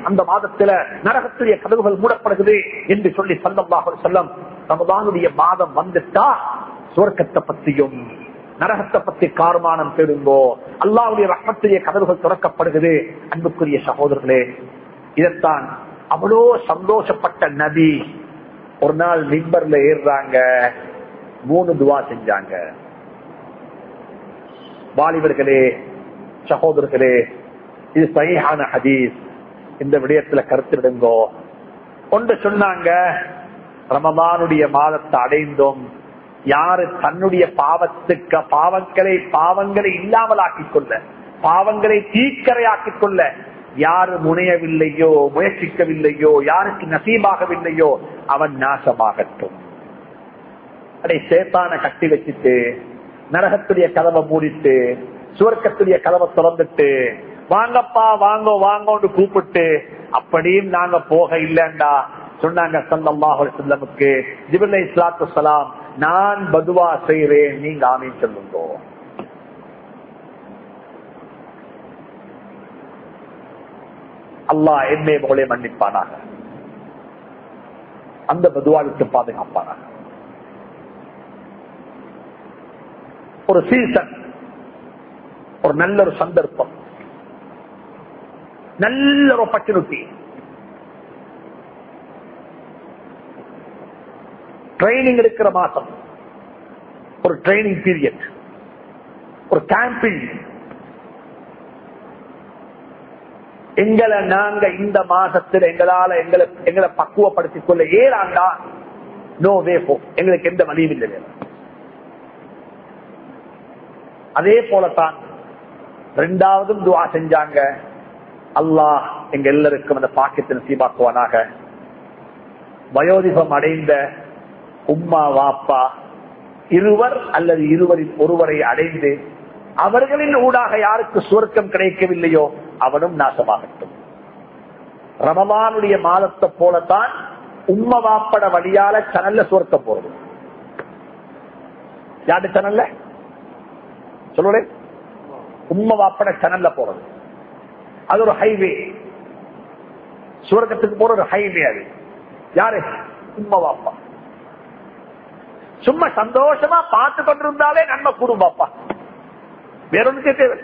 அந்த மாதத்தில நரகத்துடைய கதவுகள் மூடப்படுகிறது என்று சொல்லி சொல்லம் ரமதானுடைய மாதம் வந்துட்டா சுவர்க்கத்தை பற்றியும் நரகத்தை பத்தி கார்மானம் தேடுங்கோ. அல்லாவுடைய ரஹ்மத்துடைய கதவுகள் திறக்கப்படுகிறது. அன்புக்குரிய சகோதரர்களே இதைத்தான் அவ்வளோ சந்தோஷப்பட்ட நபி ஒரு நாள் மிம்பர்ல ஏறுறாங்க. மூணு துவா செஞ்சாங்க. வாலிபர்களே சகோதரர்களே இது சரியான ஹதீஸ். இந்த விடயத்துல கருத்திடுங்கோ ஒன்று சொன்னாங்க ரமதானுடைய மாதத்தை அடைந்தோம். யாரு தன்னுடைய பாவத்துக்கு பாவங்களை பாவங்களை இல்லாமல் ஆக்கிக் கொள்ள பாவங்களை தீக்கரையாக்கிக் கொள்ள யாரு முனையவில்லையோ முயற்சிக்கவில்லையோ யாருக்கு நசீபாகவில்லையோ அவன் நாசமாகட்டும். அதை சேத்தான கட்டி வச்சுட்டு நரகத்துடைய கதவை மூடிட்டு சுவர்க்கத்துடைய கதவை திறந்துட்டு வாங்கப்பா வாங்க வாங்கோன்னு கூப்பிட்டு அப்படியும் நாங்க போக இல்லைண்டா. சொன்னாங்க சல்லல்லாஹு செல்லமுக்கு ஜிபில் இஸ்லாத்து சலாம் நான் பதுவா செய்வேன். நீங்க ஆமீன் சொல்லுங்க. அல்லாஹ் என்னை மகளே மன்னிப்பானாக. அந்த பதுவாவிற்கு பாதுகாப்பானாக. ஒரு சீசன் ஒரு நல்ல ஒரு சந்தர்ப்பம். நல்ல ஒரு opportunity. ட்ரைனிங் எடுக்கிற மாசம். ஒரு ட்ரைனிங் பீரியட் ஒரு கேம்பிங் எங்களை நாங்க இந்த மாசத்தில் எங்களால எங்களை எங்களை பக்குவப்படுத்திக் கொள்ள ஏறாண்டா நோ வே போ. எங்களுக்கு எந்த வழியும் இல்லை அதே போலத்தான் ரெண்டாவதும் துவா செஞ்சாங்க. அல்லாஹ் எங்க எல்லாருக்கும் அந்த பாக்கியத்தின் சீபாக்குவானாக வயோதிபம் அடைந்த உம்மா வாப்பா. இருவர் அல்லது இருவரில் ஒருவரை அடைந்து அவர்களின் ஊடாக யாருக்கு சுவர்க்கம் கிடைக்கவில்லையோ அவனும் நாசமாகட்டும். ரமலானுடைய மாதத்தை போலத்தான் உம்ம வாப்பட வழியால சனல்ல சுவர்க்கம் போறது. யாரு சனல்ல? சொல்லுடே உம்ம வாப்பட சனல்ல போறது. அது ஒரு ஹைவே சுவர்க்கத்துக்கு போற ஒரு ஹைவே அது. யாரு? உம்ம வாப்பா. சும்மா சந்தோஷமா பார்த்து கொண்டிருந்தாலே நன்மை கூடும் பாப்பா. வேற ஒன்று தேவை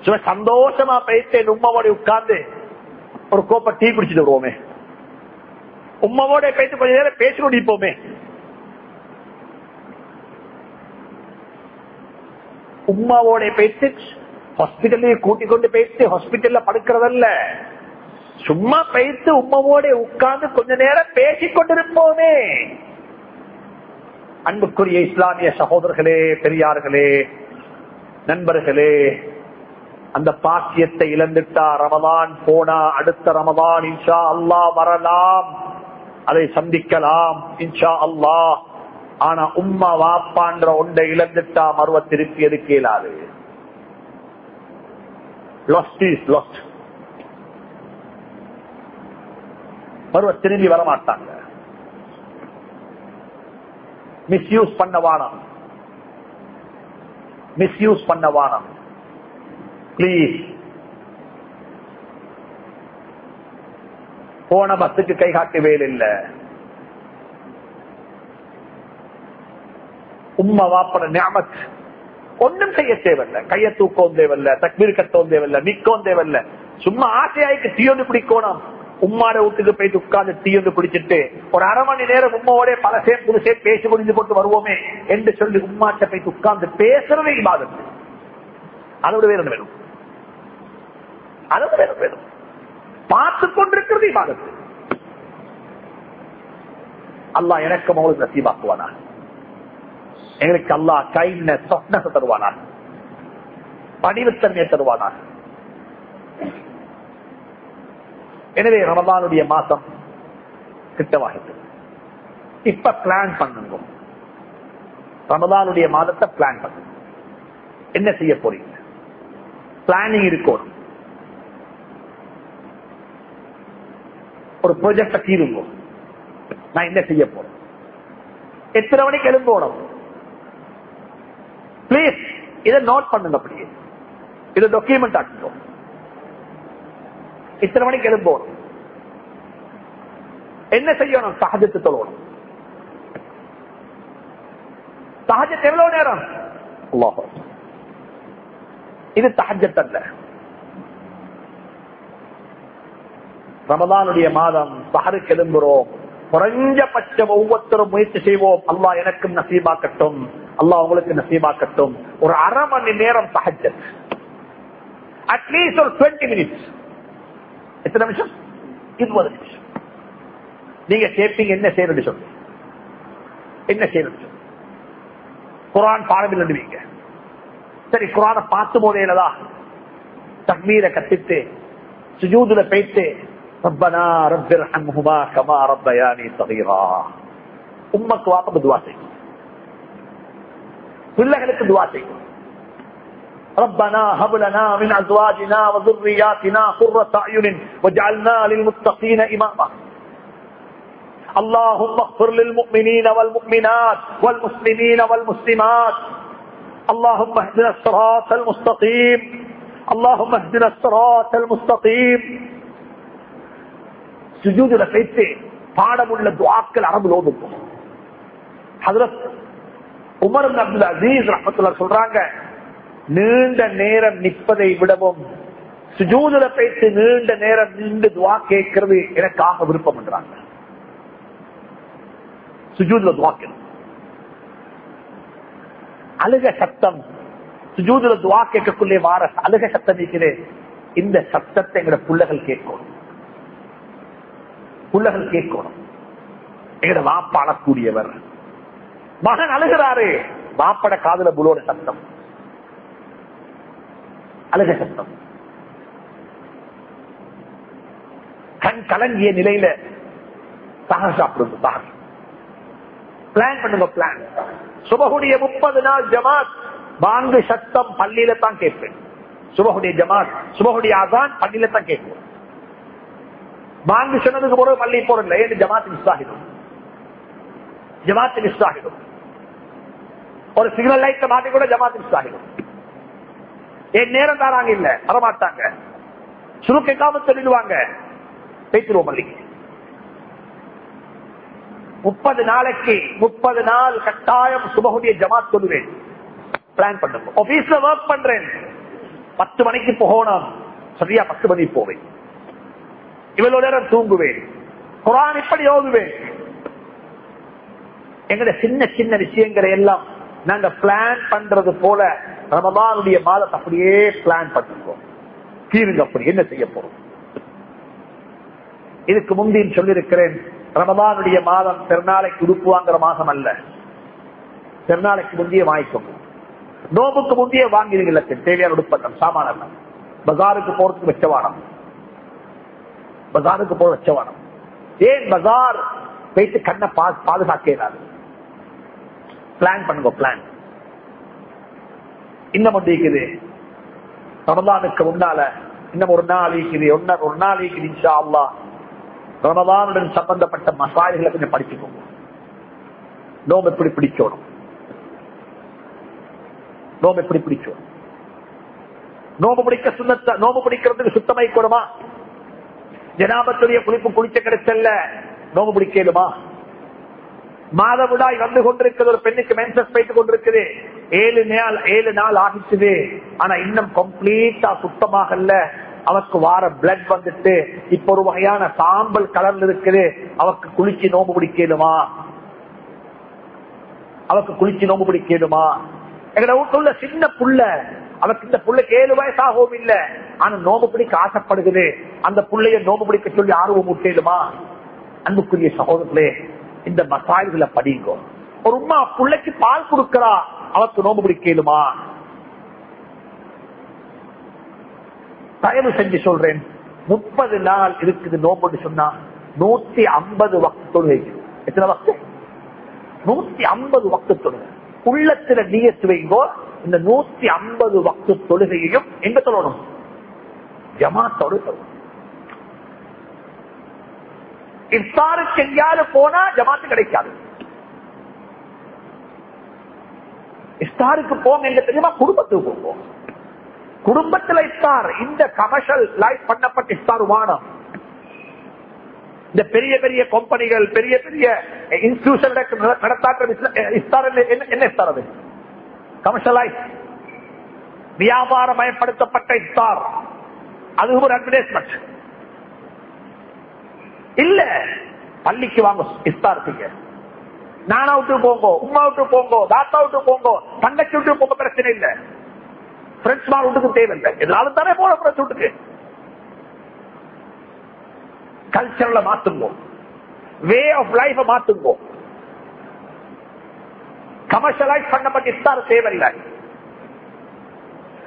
சும்மா சந்தோஷமா பேசிட்டு உமாவோட உட்கார்ந்து ஒரு கோப்பை டீ குடிச்சிட்டு வருவோமே. உம்மாவோட பயிற்சி கொஞ்ச நேரம் பேசி கொண்டிருப்போமே உம்மாவோட பயிற்சி ஹாஸ்பிட்டல்லையும் கூட்டிக் கொண்டு பேசி ஹாஸ்பிட்டல்ல படுக்கிறதல்ல. சும்மா பயிர்த்து உமாவோட உட்கார்ந்து கொஞ்ச நேரம் பேசிக் கொண்டிருப்போமே அன்புக்குரிய இஸ்லாமிய சகோதரர்களே பெரியார்களே நண்பர்களே அந்த பாக்கியத்தை இழந்துட்டா ரமதான் போனா அடுத்த ரமதான் இன்ஷா அல்லாஹ் வரலாம். அதை சந்திக்கலாம் இன்ஷா அல்லாஹ் ஆனா உம்மா வாப்பான்ற ஒன்றை இழந்துட்டா மறுவ திருப்பி எது இயலாது lost திரும்பி வர மாட்டாங்க மிஸ்யூஸ் பண்ண வானம். மிஸ்யூஸ் பண்ண வானம். பிளீஸ் போன பஸ்ஸுக்கு கை காட்டு வேல் இல்ல. உம்மா வாப்பட ஞாபத் ஒன்றும் செய்ய தேவையில்ல. கைய தூக்கவும் தேவையில்ல. தக்மீர் கட்டவும் தேவையில்ல. நிக்கவும் தேவையில்ல. சும்மா ஆசையாய்க்கு தீயோடு பிடிக்கோணும். உம்மாட வீட்டுக்கு போயிட்டு உட்கார்ந்து வந்து குடிச்சிட்டு ஒரு அரை மணி நேரம் உம்மாவோட பல சே புதுசே பேசி முடிஞ்சு போட்டு வருவோமே என்று சொல்லி உம்மாட்ட போயிட்டு உட்கார்ந்து பேசுறதே இபாதத்து அதோட வேற வேணும். அதோட வேற வேணும். பார்த்து கொண்டிருக்கிறது இபாதத்து அல்லாஹ் எனக்கு அவங்களுக்கு நசீபாக்குவானா? எங்களுக்கு அல்லா கைண்ட சொப்னத்தை தருவானா? பணிவுத்தன்மையை தருவானா? எனவே ரமதானுடைய மாசம் கிட்டவாகிட்டு இப்ப பிளான் பண்ணுங்க. ரமதானுடைய மாதத்தை பிளான் பண்ணுங்க. என்ன செய்ய போறீங்க? பிளானிங் இருக்கணும். ஒரு ப்ரொஜெக்ட தீருங்க. நான் என்ன செய்ய போறேன்? எத்தனை மணிக்கு எழும்போணும் பிளீஸ் இதை நோட் பண்ணுங்க அப்படியே. இதை டாக்குமெண்ட் ஆக்குங்க. இத்தனை மணிக்கு எழுப்போம் என்ன செய்யணும்? சகஜத்து தொழணும் சகஜத்து எவ்வளவு நேரம்? இது தஹஜத் அல்ல. ரமதானுடைய மாதம் சஹருக்கு எழும்புறோம். குறைஞ்சபட்சம் ஒவ்வொருத்தரும் முயற்சி செய்வோம். அல்லா எனக்கும் நசீபாக்கட்டும். அல்லாஹ் உங்களுக்கு நசீபாக்கட்டும். ஒரு அரை மணி நேரம் சகஜத் அட்லீஸ்ட் ஒரு டுவெண்ட்டி மினிட்ஸ் எத்தனை நிமிஷம்? இருபது நிமிஷம். நீங்க கேட்பீங்க என்ன செய்யறது சொல்லு. என்ன செய்யறது சொல்லு. குரான் பாடமில் நடுவீங்க சரி குரான பார்த்து போதேலதா தண்ணீரை கத்திட்டு சுஜூதுல போயிட்டு ரப்பனா ரப்பிர் ஹன்ஹுமா கமா ரப்பயானி சகீரா. உம்மக்கு வாப்பக்கு துவா செய்யும். பிள்ளைகளுக்கு துவா செய்யும். ربنا هب لنا من ازواجنا وذرياتنا قرة اعين واجعلنا للمتقين اماما اللهم اغفر للمؤمنين والمؤمنات والمسلمين والمسلمات اللهم اهدنا الصراط المستقيم اللهم اهدنا الصراط المستقيم சுஜூதுல பேச்சு பாடமுள்ள துவாக்கள் அரபுல ஓதுக்கும் ஹதரத் உமர் அப்துல் அசீஸ் ரஹமத்துல்லா சொல்றாங்க நீண்ட நேரம் நிற்பதை விடவும் சுஜூதுல பேச்சு நீண்ட நேரம் நின்று துவா கேட்கிறது எனக்காக விருப்பம் என்றாங்க. சுஜூதுல துவா அழுக சத்தம். சுஜூதுல துவா கேட்கக்குள்ளே வார அழுக சத்தம் இருக்கிறேன் இந்த சத்தத்தை எங்கட புள்ளகள் கேட்கணும். புள்ளகள் கேட்கணும். எங்கட வாப்பாடக்கூடியவர் மகன் அழுகிறாரு. வாப்பட காதல புலோட சத்தம். அழுக சத்தம் கண் கலங்கிய நிலையில சகர் சாப்பிடுங்க சகர் பிளான் பண்ணுங்க பிளான் சுபகுடைய முப்பது நாள் ஜமாத் பாங்கு சத்தம் பள்ளியில தான் கேட்பேன். சுபகுடைய ஜமாத் சுபகுடைய ஆதான் பள்ளியில தான் கேட்போம். பாங்கு சொன்னதுக்கு பிறகு பள்ளி போறதில்லை ஏன்னு ஜமாத்து மிஸ் ஆகிடும் மிஸ்தாகிடும் மிஸ் ஆகிடும் ஒரு சிக்னல் லைட் மாட்டி கூட ஜமாத் மிஸ் ஆகிடும் என் நேரம் தாராங்க இல்ல? வரமாட்டாங்க. சுருக்க காம சொல்லிடுவாங்க? பேசிடுவோம் பள்ளிக்கு முப்பது நாளைக்கு முப்பது நாள் கட்டாயம் சுபகுடைய ஜமாத் சொல்லுவேன். பிளான் பண்ணுங்க. ஆபீஸ்ல ஒர்க் பண்றேன். பத்து மணிக்கு போகணும். சரியா பத்து மணிக்கு போவேன். இவ்வளவு நேரம் தூங்குவேன். குரான் இப்படி ஓதுவேன். எங்கட சின்ன சின்ன விஷயங்களை எல்லாம் நாங்க பிளான் பண்றது போல ரமபானுடைய மாதத்தை அப்படியே பிளான் பண்ணிருக்கோம் தீருங்க அப்படி என்ன செய்ய போறோம்? இதுக்கு முந்தியும் சொல்லியிருக்கிறேன் ரமபானுடைய மாதம் திருநாளைக்கு உடுப்பு வாங்குற மாதம் அல்ல. திருநாளைக்கு முந்தைய வாங்கிக்கோங்க. நோம்புக்கு முந்தைய வாங்கினீங்கள தேவையான உடுப்பட்டம் சாமான அல்ல பஜாருக்கு போறதுக்கு வெச்சவானம் பஜாருக்கு போற வெச்சவானம் ஏன் பஜார் போயிட்டு கண்ணை பாதுகாக்கிறாரு பிளான் பண்ணுங்க பிளான் இன்னும் ஒன்று ரமதானுக்கு முன்னால இன்னும் ஒரு நாள் இருக்குது ஒரு நாள் இருக்குது இன்ஷா அல்லா ரமதானுடன் சம்பந்தப்பட்ட மசாலைகளை கொஞ்சம் படிச்சுக்கோங்க. நோம்பு எப்படி பிடிக்கணும்? நோம் எப்படி பிடிக்கணும்? நோம்பு பிடிக்க சுண்ணத்த நோம்பு பிடிக்கிறதுக்கு சுத்தமாய்க்கணுமா ஜனாபத்துடைய குளிப்பு குளிச்ச கிடைச்சல்ல நோம்பு பிடிக்கலுமா மாதவிடாய் வந்து கொண்டிருக்கிறது ஒரு பெண்ணுக்கு மென்சஸ் போயிட்டு கொண்டிருக்குது. ஏழு நாள் ஏழு நாள் ஆகிச்சுது. ஆனா இன்னும் கம்ப்ளீட்டா சுத்தமாகல அவருக்கு வார பிளட் வந்துட்டு இப்ப ஒரு வகையான சாம்பல் கலர்ல இருக்குது. அவருக்கு குளிச்சு நோம்பு பிடிக்கணுமா அவருக்கு குளிச்சு நோம்பு பிடிக்கணுமா எங்களை வீட்டுள்ள சின்ன புள்ள. அவருக்கு இந்த புள்ளைக்கு ஏழு வயசு ஆகவும் இல்ல. ஆனா நோம்பு பிடிக்க ஆசைப்படுகிறது. அந்த புள்ளைய நோம்பு பிடிக்க சொல்லி ஆர்வம் ஊட்டேலுமா அன்புக்குரிய சகோதரர்களே இந்த மசாய்களை படிங்க. ஒரு உமா பிள்ளைக்கு பால் கொடுக்கிறா அவருக்கு நோம்பு பிடிக்கலுமா தயவு செஞ்சு சொல்றேன். முப்பது நாள் இருக்குது நோம்புன்னு சொன்னா நூத்தி ஐம்பது வக்து தொழுகை எத்தனை வக்து? நூத்தி ஐம்பது வக்து தொழுகை உள்ளத்துல நீயத்து வைங்கோ இந்த நூத்தி ஐம்பது வக்து தொழுகையையும் எங்க சொல்லணும்? ஜமாத்தோடு சொல்லணும். இஃப்தாருக்கு செய்யாத போனா ஜமாத்து கிடைக்காது. இஃப்தாருக்கு போங்க எங்க தெரியுமா? குடும்பத்துக்கு போவோம் குடும்பத்துல இஃப்தார் இந்த கமர்ஷியல் லைஃப் பண்ணப்பட்ட இஃப்தார் வானம். இந்த பெரிய பெரிய கம்பெனிகள் பெரிய பெரிய இன்ஸ்டிடியூஷன் நடத்தாற்ற இஃப்தார் என்ன என்ன இஃப்தார் அது? கமர்ஷியலைஸ் வியாபாரமயப்படுத்தப்பட்ட இஃப்தார் அது ஒரு அட்வர்டைஸ்மெண்ட் இல்ல. பள்ளிக்கு வாங்க இஃப்தாருக்கு நானா விட்டு போங்கோ உமா விட்டு போங்கோ தாத்தா விட்டு போங்கோ தங்கச்சி விட்டு போங்க பிரச்சனை இல்ல. பிரெண்ட்ஸ் மார் வீட்டுக்கு தேவையில்லை. எல்லாரும் தானே போல பிரெண்ட்ஸ் வீட்டுக்கு. கல்ச்சர்ல மாத்துங்கோ. வே ஆஃப் லைஃப் மாத்துங்கோ. கமர்ஷியலைஸ் பண்ணப்பட்ட இஃப்தார் தேவையில்லை.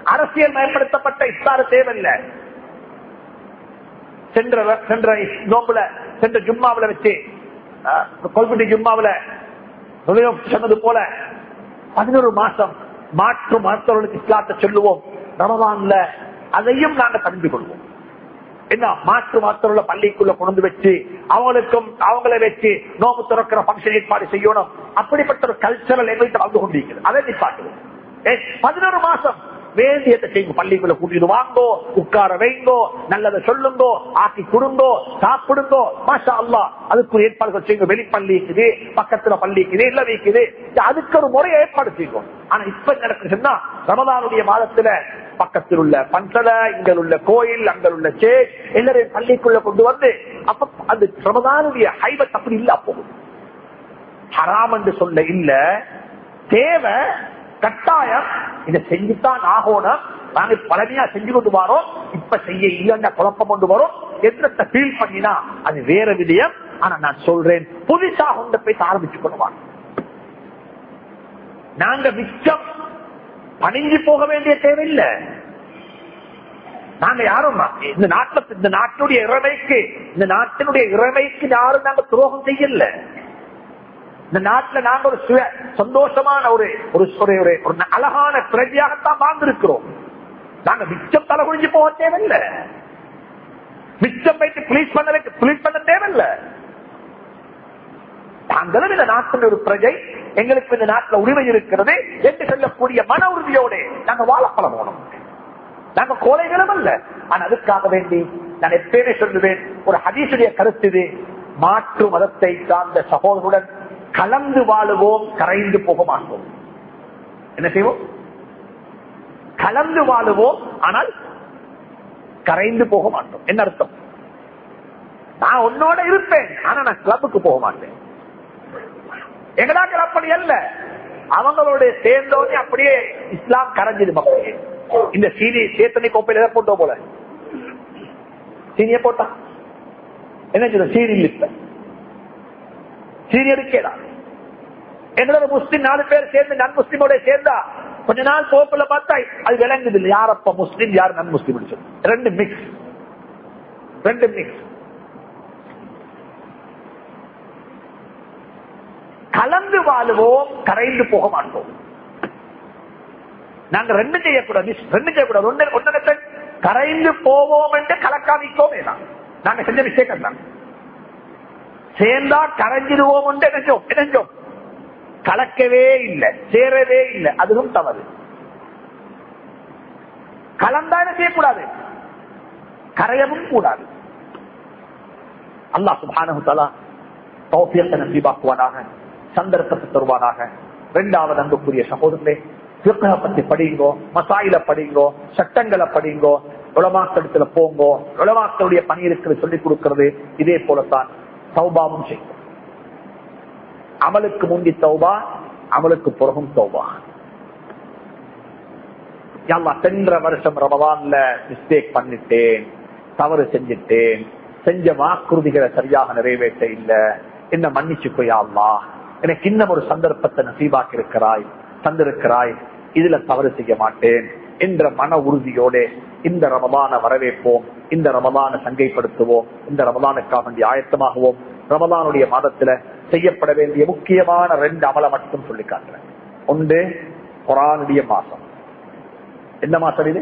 அரசியல் மயப்படுத்தப்பட்ட இஃப்தார் தேவையில்லை. சென்ற சென்ற நோம்புல சென்ற ஜும்மாவில வச்சு கொல்குட்டி ஜும்மாவில சொன்னது போல பதினொரு மாசம் மாற்று மருத்துவர்களுக்கு இஸ்லாத்தை சொல்லுவோம். ரமதான்ல அதையும் நாங்கள் கண்டு கொள்வோம். என்ன மாற்று மாத்திர பள்ளிக்குள்ள கொண்டு வச்சு அவங்களுக்கும் அவங்களை வச்சு நோம்பு திறக்கிற பங்கன் ஏற்பாடு செய்யணும். அப்படிப்பட்ட ஒரு கல்ச்சரல் எங்களுக்கு வந்து கொண்டிருக்கிறது. அதை நிப்பாட்டுவோம். பதினொரு மாசம் வேண்டியதை செய்யுங்க பள்ளிக்குள்ள கூட்டிட்டு வாங்கோ உட்கார வைங்கோ நல்லதை சொல்லுங்கோ ஆக்கி கொடுங்கோ சாப்பிடுங்கோ. மாஷா அல்லா அதுக்கு ஏற்பாடுகள் செய்யுங்க. வெளிப்பள்ளி இருக்குது பக்கத்துல பள்ளி இருக்குது இல்ல வைக்குது. அதுக்கு ஒரு முறையை ஏற்பாடு செய்யும் ஆனா இப்ப நடக்குதுன்னா ரமதானுடைய மாதத்துல பக்கத்தில் உள்ள பஞ்சல இங்க உள்ள கோயில் அங்க உள்ள சே எல்லாரையும் பள்ளிக்குள்ள கொண்டு வந்து அப்ப அந்த ரமதானுடைய ஹைபத் அப்படி இல்ல போகும் ஹராம் என்று சொல்ல இல்ல. தேவை கட்டாயம் இதை செஞ்சுத்தான் ஆகணும். நாங்க பழமையா செஞ்சு கொண்டு வரோம். இப்ப செய்ய இல்லைன்னா குழப்பம் கொண்டு வரும். எந்த ஃபீல் பண்ணினா அது வேற விடயம் ஆனா நான் சொல்றேன் புதுசா கொண்டு போய் ஆரம்பிச்சு கொள்வாங்க நாங்க மிச்சம் பணிஞ்சு போக வேண்டிய தேவையில்லை. நாங்க யாரும் இந்த நாட்டில் இந்த நாட்டினுடைய இறமைக்கு இந்த நாட்டினுடைய இறமைக்கு யாரும் நாங்க துரோகம் செய்யல. இந்த நாட்டுல நாங்க ஒரு சுய சந்தோஷமான ஒரு ஒரு ஒரு அழகான பிரஜையாகத்தான் வாழ்ந்திருக்கிறோம். நாங்க மிச்சம் தலை குடிஞ்சு போக தேவையில்லை. மிச்சம் வைத்து பிளீஸ் பண்ண பிளீஸ் பண்ண தேவையில்லை. நாங்களும் இந்த நாட்டில் ஒரு பிரஜை எங்களுக்கு இந்த நாட்டில் உரிமை இருக்கிறது என்று சொல்லக்கூடிய மன உறுதியோடு நாங்க வாழப்பழம் போனோம் நாங்க கோலைகளும் அல்ல. ஆனா அதுக்காக வேண்டி நான் எப்பயுமே சொல்லுவேன் ஒரு ஹதீசுடைய கருத்து மாற்று மதத்தை சார்ந்த சகோதரருடன் கலந்து வாழுவோம் கரைந்து போக மாட்டோம் என்ன செய்வோம்? கலந்து வாழுவோம் ஆனால் கரைந்து போக மாட்டோம் என்ன அர்த்தம்? நான் உன்னோட இருப்பேன் ஆனா நான் கிளப்புக்கு போக மாட்டேன் எங்கடாக்கள் அப்படி அல்ல. அவங்களோட சேர்ந்தோடனே அப்படியே இஸ்லாம் கரைஞ்சது மக்களே. இந்த சீனி சேத்தனை கோப்பையில போட்டோம் போல. சீனிய போட்டா. என்ன சொல்ல சீனி இல்ல சீனி எடுக்கடா எங்களோட முஸ்லீம் நாலு பேர் சேர்ந்து நன் முஸ்லீமோட சேர்ந்தா கொஞ்ச நாள் போக்குல பார்த்தா அது விளங்குது இல்லை. யார் அப்ப முஸ்லிம் யார் நன் முஸ்லிம் ரெண்டு மிக்ஸ் ரெண்டு மிக்ஸ் கலந்து வாழுவோம் கரைந்து போக மாட்டோம். நாங்க ரெண்டு செய்யக்கூடாது ரெண்டு செய்யக்கூடாது. ஒன்னு ஒன்னு கரைந்து போவோம் என்று கலக்காமிக்கோமே தான் நாங்க செஞ்ச விஷயம் தான் சேர்ந்தா கரைஞ்சிடுவோம் என்று நினைச்சோம். நினைச்சோம். கலக்கவே இல்லை. சேரவே இல்லை. அதுவும் தவறு. கலந்தா என்ன செய்யக்கூடாது? கரையவும் கூடாது. அல்லா சுபானு தலா நசீபாக்குவானாக சந்தர்ப்பத்தை தருவானாக. இரண்டாவது அன்புக்குரிய சகோதரே பிற்கக பத்தி படிங்கோ மசாயில படிங்கோ சட்டங்களை படிங்கோ உலமாக்கடத்துல போங்கோ உலமாக்களுடைய பணி இருக்கிறது சொல்லிக் கொடுக்கிறது இதே போலத்தான். தௌபாவும் செய்யும் அமலுக்கு முந்தி தௌபா அமலுக்கு பிறகும் தௌபா. சென்ற வருஷம் ரமவான்ல மிஸ்டேக் பண்ணிட்டேன் தவறு செஞ்சிட்டேன் செஞ்ச வாக்குறுதிகளை சரியாக நிறைவேற்ற இல்ல என்ன மன்னிச்சு போயாமா எனக்கு இன்னும் ஒரு சந்தர்ப்பத்தை நசீபாக்கி இருக்கிறாய் தந்திருக்கிறாய் இதுல தவறு செய்ய மாட்டேன். என்ற மன உறுதியோட இந்த ரமதான வரவேற்போம் இந்த ரமதான சங்கைப்படுத்துவோம் இந்த ரமதானுக்காக வேண்டிய ஆயத்தமாகவும். ரமதானுடைய மாதத்துல செய்யப்பட வேண்டிய முக்கியமான ரெண்டு அமலை மட்டும் சொல்லி காட்டுறேன். ஒன்று குரானுடைய மாசம் என்ன மாசம் இது?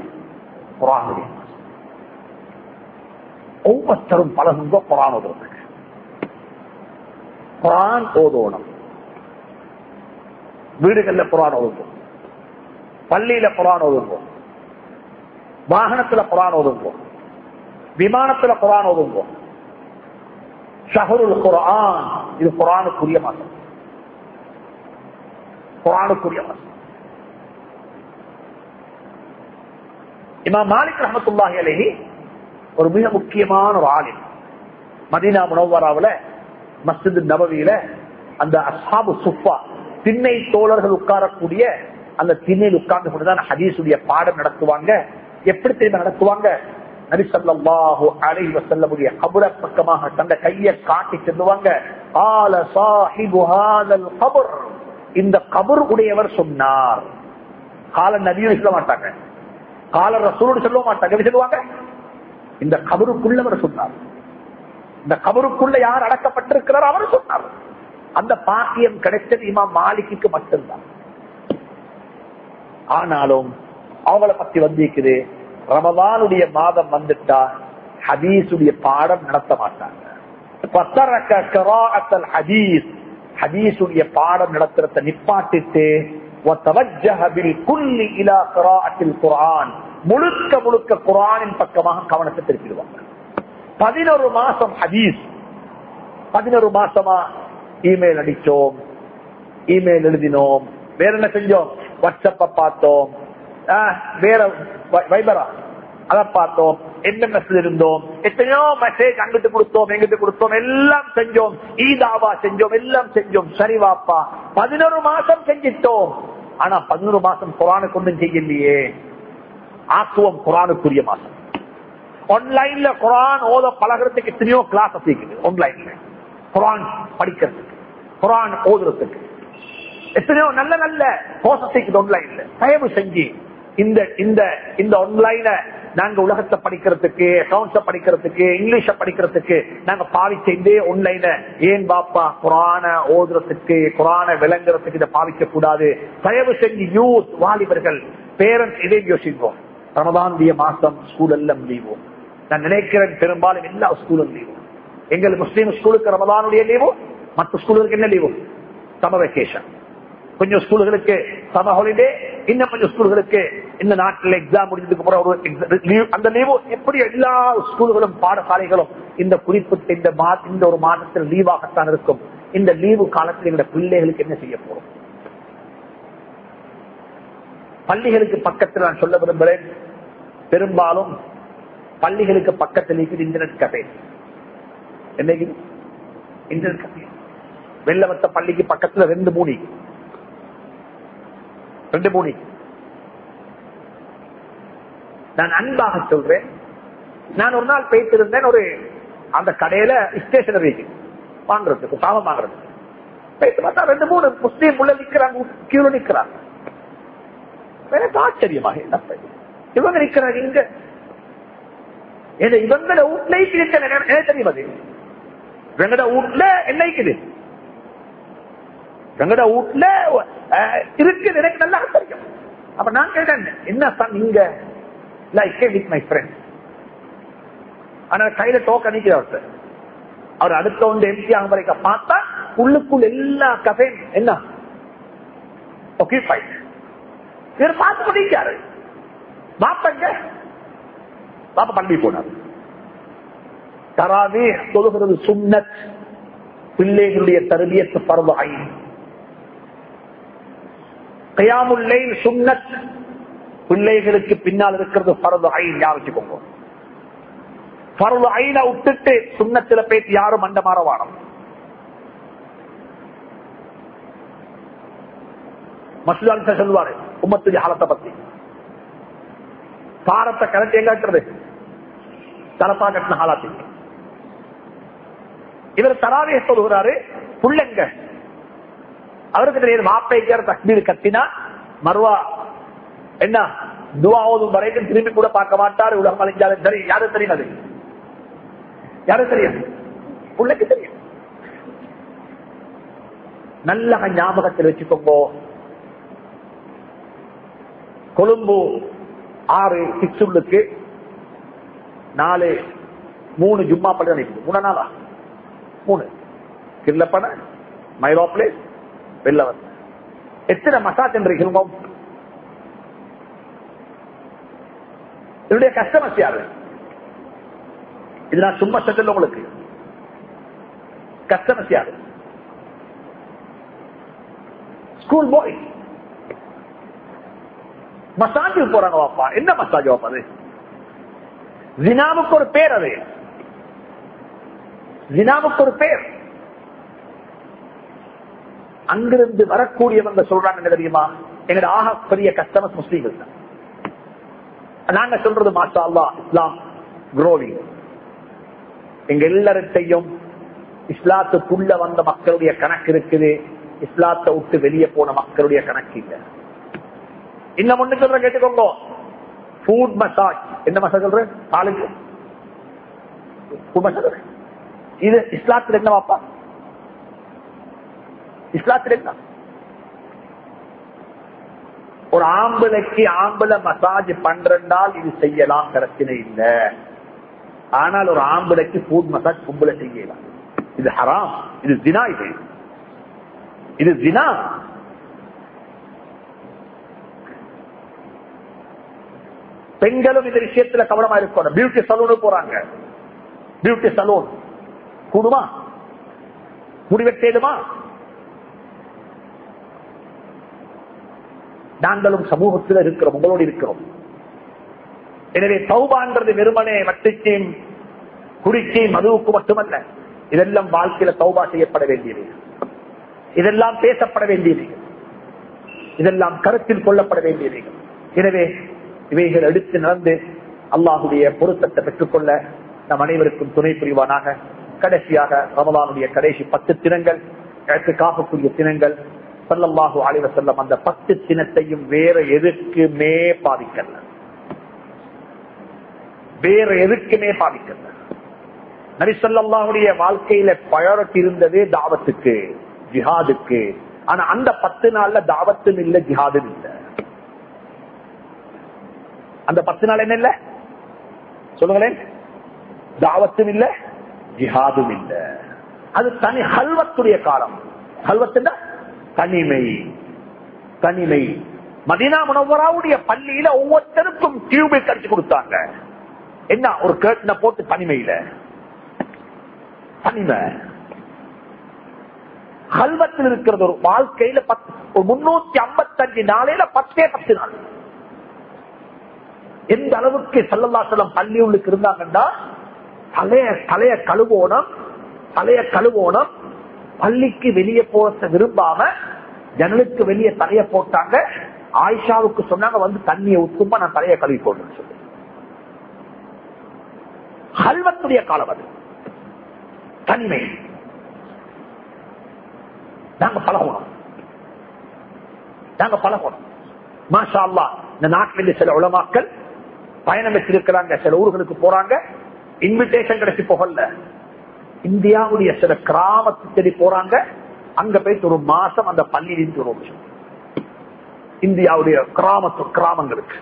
குரானுடைய மாசம் ஒவ்வொருத்தரும் பலகுங்க குரான் ஓதுவது குரான் ஓதோணும். வீடுகள்ல குரான் ஓதுவோம். பள்ளியில குரான் ஓதுவோம் வாகனத்துல குரான் ஓதுவோம் விமானத்துல குரான் ஓதுவோம் ஷஹருல் குரான் இது குரானுக்குரிய மாதம். குரானுக்குரிய மாதம். இமாம் மாலிக் ரஹமத்துல்லாஹி அலைஹி ஒரு மிக முக்கியமான ஒரு ஆலிம். மதீனா முனவராவில் மஸ்ஜித் நபவியில அந்த அசாபு சுஃபா திண்ணை தோழர்கள் உட்காரக்கூடிய அந்த திண்ணையில் உட்கார்ந்து கொண்டுதான் ஹதீசுடைய பாடம் நடத்துவாங்க. எப்படி தெரியுமா நடத்துவாங்க? நபிசல்லாஹு அலை வசல்லமுடைய கபுர பக்கமாக தந்த கையை காட்டி செல்லுவாங்க. ஆல சாஹிபு கபுர். இந்த கபுர் உடையவர் சொன்னார். கால நபியும் சொல்ல மாட்டாங்க. கால ரசூலோடு சொல்ல மாட்டாங்க. சொல்லுவாங்க? இந்த கபருக்குள்ளவர் சொன்னார். இந்த கபருக்குள்ள யார் அடக்கப்பட்டிருக்கிறார் அவர் சொன்னார். அந்த பாக்கியம் கிடைத்தது இமாம் மாலிக்கு மட்டும்தான். ஆனாலும் அவங்கள பத்தி வந்திருக்குது ரமதானுடைய மாதம் வந்துட்டா ஹதீசுடைய பாடம் நடத்த மாட்டாங்க. ஹதீஸ் ஹதீஸுடைய பாடம் நடத்துறத நிப்பாட்டிட்டு முழுக்க முழுக்க குரானின் பக்கமாக கவனத்தை திருப்பிடுவாங்க பதினொரு மாசம் ஹதீஸ். பதினொரு மாசமா இமெயில் அடிச்சோம் இமெயில் எழுதினோம். வேற என்ன செஞ்சோம்? வாட்ஸ்அப்ப பார்த்தோம். வேற வைபரா? அதை பார்த்தோம். எம்எம்எஸ் இருந்தோம்? எத்தனையோ மெசேஜ் அங்கிட்டு கொடுத்தோம் எங்கிட்டு கொடுத்தோம். எல்லாம் செஞ்சோம். ஈதாவா செஞ்சோம் எல்லாம் செஞ்சோம். சரி வாப்பா. பதினொரு மாசம் செஞ்சிட்டோம். ஆனா பதினொரு மாசம் குரானுக்கு ஒன்றும் செய்யலையே. ஆக்குவம் குரானுக்குரிய மாசம். ஆன்லைன்ல குரான் ஓத பழகிறதுக்கு எத்தனையோ கிளாஸ் இருக்குது ஆன்லைன்ல குரான் படிக்கிறதுக்கு. குரான் ஓதுறதுக்கு. எத்தனையோ நல்ல நல்ல கோசத்துக்கு ஒன்லைன்ல தயவு செஞ்சு இந்த இந்த இந்த ஒன்லைன நாங்க உலகத்தை படிக்கிறதுக்கு அக்கௌண்ட்ஸ படிக்கிறதுக்கு இங்கிலீஷ படிக்கிறதுக்கு நாங்க பாவிச்ச இந்த ஆன்லைன ஏன் பாப்பா குரான ஓதுறதுக்கு குரான விளங்குறதுக்கு இதை பாவிக்க கூடாது? தயவு செஞ்சு யூத் வாலிபர்கள் பேரண்ட்ஸ் இதை யோசிப்போம். ரமதாந்திய மாசம் ஸ்கூல் எல்லாம் லீவும் நான் நினைக்கிறேன் பெரும்பாலும் எல்லா ஸ்கூலும் லீவும் எங்கள் முஸ்லீம் ஸ்கூலுக்கு ரமதானுடைய லீவு மற்ற ஸ்கூலுக்கு என்ன லீவு சம வெக்கேஷன் கொஞ்சம் ஸ்கூல்களுக்கு சம ஹாலிடே இன்னும் கொஞ்சம் ஸ்கூல்களுக்கு இந்த நாட்டில் எக்ஸாம் முடிஞ்சதுக்கு அப்புறம் ஒரு லீவ் அந்த லீவு எப்படி எல்லா ஸ்கூல்களும் பாடசாலைகளும் இந்த குறிப்பிட்ட இந்த மா இந்த ஒரு மாதத்தில் லீவாகத்தான் இருக்கும். இந்த லீவு காலத்தில் எங்களுடைய பிள்ளைகளுக்கு என்ன செய்ய போறோம்? பள்ளிகளுக்கு பக்கத்தில் நான் சொல்ல விரும்புகிறேன். பெரும்பாலும் பள்ளிகளுக்கு பக்கத்தில் இருக்குது இன்டர்நெட் கஃபே என்னைக்கு? இன்டர்நெட் கஃபே வெள்ளவத்த பள்ளிக்கு பக்கத்துல ரெண்டு மூணு ரெண்டு மூணு நான் அன்பாக சொல்றேன். நான் ஒரு நாள் பேசிருந்தேன் ஒரு அந்த கடையில ஸ்டேஷனரி வாங்குறதுக்கு சாமம் வாங்குறதுக்கு. பேசி பார்த்தா ரெண்டு மூணு முஸ்லீம் உள்ள நிக்கிறாங்க கீழே நிக்கிறாங்க. எனக்கு ஆச்சரியமாக என்ன இவங்க நிக்கிறாங்க இங்க. இவங்கள வீட்டுல இருக்க தெரியும் அது? இவங்கட வீட்டுல என்னைக்குது எங்கட வீட்டுல இருக்குது எனக்கு நல்லா தெரியும். அப்ப நான் கேட்டேன் என்ன சார் நீங்க வித் மை ஃப்ரெண்ட் ஆனா கையில டோக் அணிக்கிறார் சார் அவர் அடுத்த ஒன்று எம்டி ஆகும் வரைக்கும் பார்த்தா உள்ளுக்குள் எல்லா கஃபைன் என்ன? ஓகே ஃபைன் இவர் பார்த்து முடிக்காரு பாப்பங்க பாப்பா பள்ளி போனார். தராவே தொழுகிறது சுண்ணத் பிள்ளைகளுடைய தருவியத்து பருவ ஐன் கயாமுல்லை சுண்ணத் பிள்ளைகளுக்கு பின்னால் இருக்கிறது பரது ஐன் யா வச்சுக்கோங்க பரது ஐன விட்டுட்டு சுண்ணத்துல பேசி யாரும் மண்ட மாறவானம் மசூதான் சொல்லுவாரு உம்மத்துடைய ஹாலத்தை பத்தி பாரத்தை கலட்டி எங்க கட்டுறது தலப்பா கட்டின ஹாலாத்தி இவர் தராவிய சொல்கிறாரு புள்ளங்க அவருக்கு தெரியாது மாப்பைக்கார தக்பீர் கத்தினா மறுவா என்ன? துவாவதும் வரைக்கும் திரும்பி கூட பார்க்க மாட்டார். உலகம் அழிஞ்சாலும் சரி. யாரும் தெரியும் அது? யாரும் தெரியாது பிள்ளைக்கு தெரியும். நல்ல ஞாபகத்தில் வச்சுக்கோங்க. கொழும்பு ஆறு சிக்ஸ் நாலு மூணு ஜும்மா பள்ளி மூணு நாளா? மூணு. கில்லப்பன மைரோ பிளேஸ் வெள்ளவன் எத்தனை மசாஜ் என்றீங்க என்னுடைய கஸ்டமர்ஸ் யாரு? இது நான் சும்மா செல்ல உங்களுக்கு. கஸ்டமர்ஸ் யாரு? ஸ்கூல் பாய் மசாஜுக்கு போறாங்க வாப்பா. என்ன மசாஜ் வாப்பா அது? ஜினாவுக்கு ஒரு பேர் அது. ஜினாவுக்கு ஒரு பேர். அங்கிருந்து வரக்கூடியவங்க சொல்றாங்க என்ன தெரியுமா? எங்க ஆக பெரிய கஸ்டமர்ஸ் முஸ்லீம்கள் தான். நாங்க சொல்றது மாஷா அல்லா இஸ்லாம் குரோவிங் எங்க எல்லார்ட்டையும் இஸ்லாத்துக்குள்ள வந்த மக்களுடைய கணக்கு இருக்குது. இஸ்லாத்தை விட்டு வெளியே போன மக்களுடைய கணக்கு இல்ல. இன்னும் ஒண்ணு சொல்ற கேட்டுக்கோங்க. ஃபுட் மசாஜ் என்ன மசாஜ் சொல்ற காலுக்கு இது இஸ்லாத்துல என்ன வாப்பா இஸ்லாத்தில் என்ன? ஒரு ஆம்பளைக்கு ஆம்பளை மசாஜ் பண்றால் இது செய்யலாம் பிரச்சனை இல்லை. ஆனால் ஒரு ஆம்பளைக்கு ஃபுட் மசாஜ் கும்பல செய்யலாம். இது ஹராம் இது தினா இது. இது தினா பெண்களும் இந்த விஷயத்துல கவனமா இருக்கணும். பியூட்டி சலூனு போறாங்க. பியூட்டி சலூன் கூடுமா? முடிவெட்டேடுமா நாங்களும் சமூகத்தில் இருக்கிறோம் உங்களோடு இருக்கிறோம். எனவே சௌபான்றது வெறுமனே வட்டிக்கும் குடிக்கு மதுவுக்கு மட்டுமல்ல. இதெல்லாம் வாழ்க்கையில சௌபா செய்யப்பட வேண்டியது. இதெல்லாம் பேசப்பட வேண்டியது. இதெல்லாம் கருத்தில் கொள்ளப்பட வேண்டியது. எனவே இவைகள் எடுத்து நடந்து அல்லாஹுடைய பொருத்தத்தை பெற்றுக்கொள்ள நம் அனைவருக்கும் துணை புரிவானாக. கடைசியாக ரமலானுடைய கடைசி பத்து தினங்கள் எனக்கு காக்கக்கூடிய தினங்கள் சல்லல்லாஹு அலைவ செல்லம் அந்த பத்து தினத்தையும் வேற எதுக்குமே பாதிக்கல. வேற எதுக்குமே பாதிக்கல. நரிசல்லாவுடைய வாழ்க்கையில பழரட்டி இருந்தது தாவத்துக்கு ஜிஹாதுக்கு. ஆனா அந்த பத்து நாள்ல தாவத்தும் இல்ல ஜிஹாதும் இல்ல. அந்த பத்து நாள் என்ன இல்ல? சொல்லுங்களேன். தாவத்தும் இல்ல ஜிஹாதும் இல்ல. அது தனி ஹல்வத்துடைய காலம். ஹல்வத்துன்னா தனிமை தனிமை மதினா முனவராவுடைய பள்ளியில ஒவ்வொருத்தருக்கும் டியூபை கடிச்சு கொடுத்தாங்க. என்ன ஒரு கேட்டனை போட்டு தனிமையில? தனிமை. கல்வத்தில் இருக்கிறது ஒரு வாழ்க்கையில முன்னூத்தி ஐம்பத்தி முன்னூத்தி நாளையில பத்தே பத்து நாள். எந்த அளவுக்கு செல்லல்லாசலம் பள்ளி உள்ளுக்கு இருந்தாங்கன்னா தலைய தலைய கழுவோணம் தலைய கழுவோணம் பள்ளிக்கு வெளியே போக விரும்பாம ஜனலுக்கு வெளியே தலைய போட்டாங்க. ஆயிஷாவுக்கு சொன்னாங்க வந்து தண்ணியை ஊத்துமா நான் தலையை கழுவி போடுறேன்னு சொல்லி. ஹல்வத்துடைய காலம் அது. தனிமை. நாங்க பழகணும். நாங்க பழகணும். மாஷா அல்லா இந்த நாட்டில் சில உலமாக்கள் பயணம் வச்சிருக்கிறாங்க சில ஊர்களுக்கு போறாங்க. இன்விடேஷன் கிடைச்சி போகல. இந்தியாவுடைய சில கிராமத்து தேடி போறாங்க. அங்க போயிட்டு ஒரு மாசம் அந்த பள்ளியில் வரும் இந்தியாவுடைய கிராமத்து கிராமங்களுக்கு.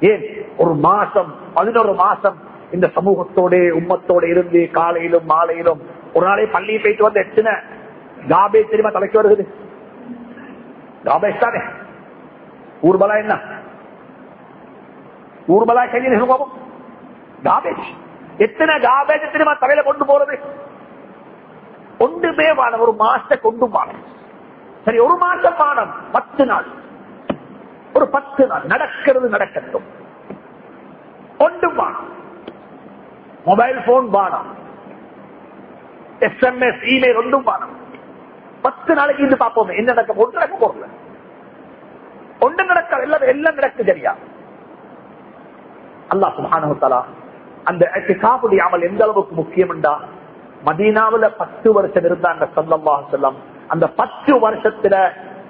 ஏன்? ஒரு மாசம் பதினொரு மாசம் இந்த சமூகத்தோட உம்மத்தோட இருந்து காலையிலும் மாலையிலும் ஒரு நாளே பள்ளியை போயிட்டு வந்து எத்தனை? காபே தெரியுமா தலைக்கு வருகிறது காபேஜ் தானே ஊர்பலா என்ன? ஊர்பலா கையில் காபேஷ் எத்தனை காபேஜ் தெரியுமா தலையில கொண்டு போறது? ஒன்றுமே வானம் ஒரு மாசத்தை கொண்டு வானம் சரி ஒரு மாசம் வானம் பத்து நாள். ஒரு பத்து நாள். நடக்கிறது நடக்கட்டும். ஒன்றும் வானம் மொபைல் போன் பானம் எஸ்எம்எஸ் இமெயில் ஒன்றும் பானம் பத்து நாளைக்கு இருந்து பார்ப்போம் என்ன நடக்க ஒன்று நடக்க போறல ஒன்று நடக்க எல்லாம் எல்லாம் நடக்கு சரியா? அல்லாஹ் சுப்ஹானஹு தலா அந்த இத்திகாஃபுடைய அமல் எந்த அளவுக்கு முக்கியம் என்றா மதீனாவுல பத்து வருஷம் இருந்தாங்க ஸல்லல்லாஹு சொல்லம் அந்த பத்து வருஷத்துல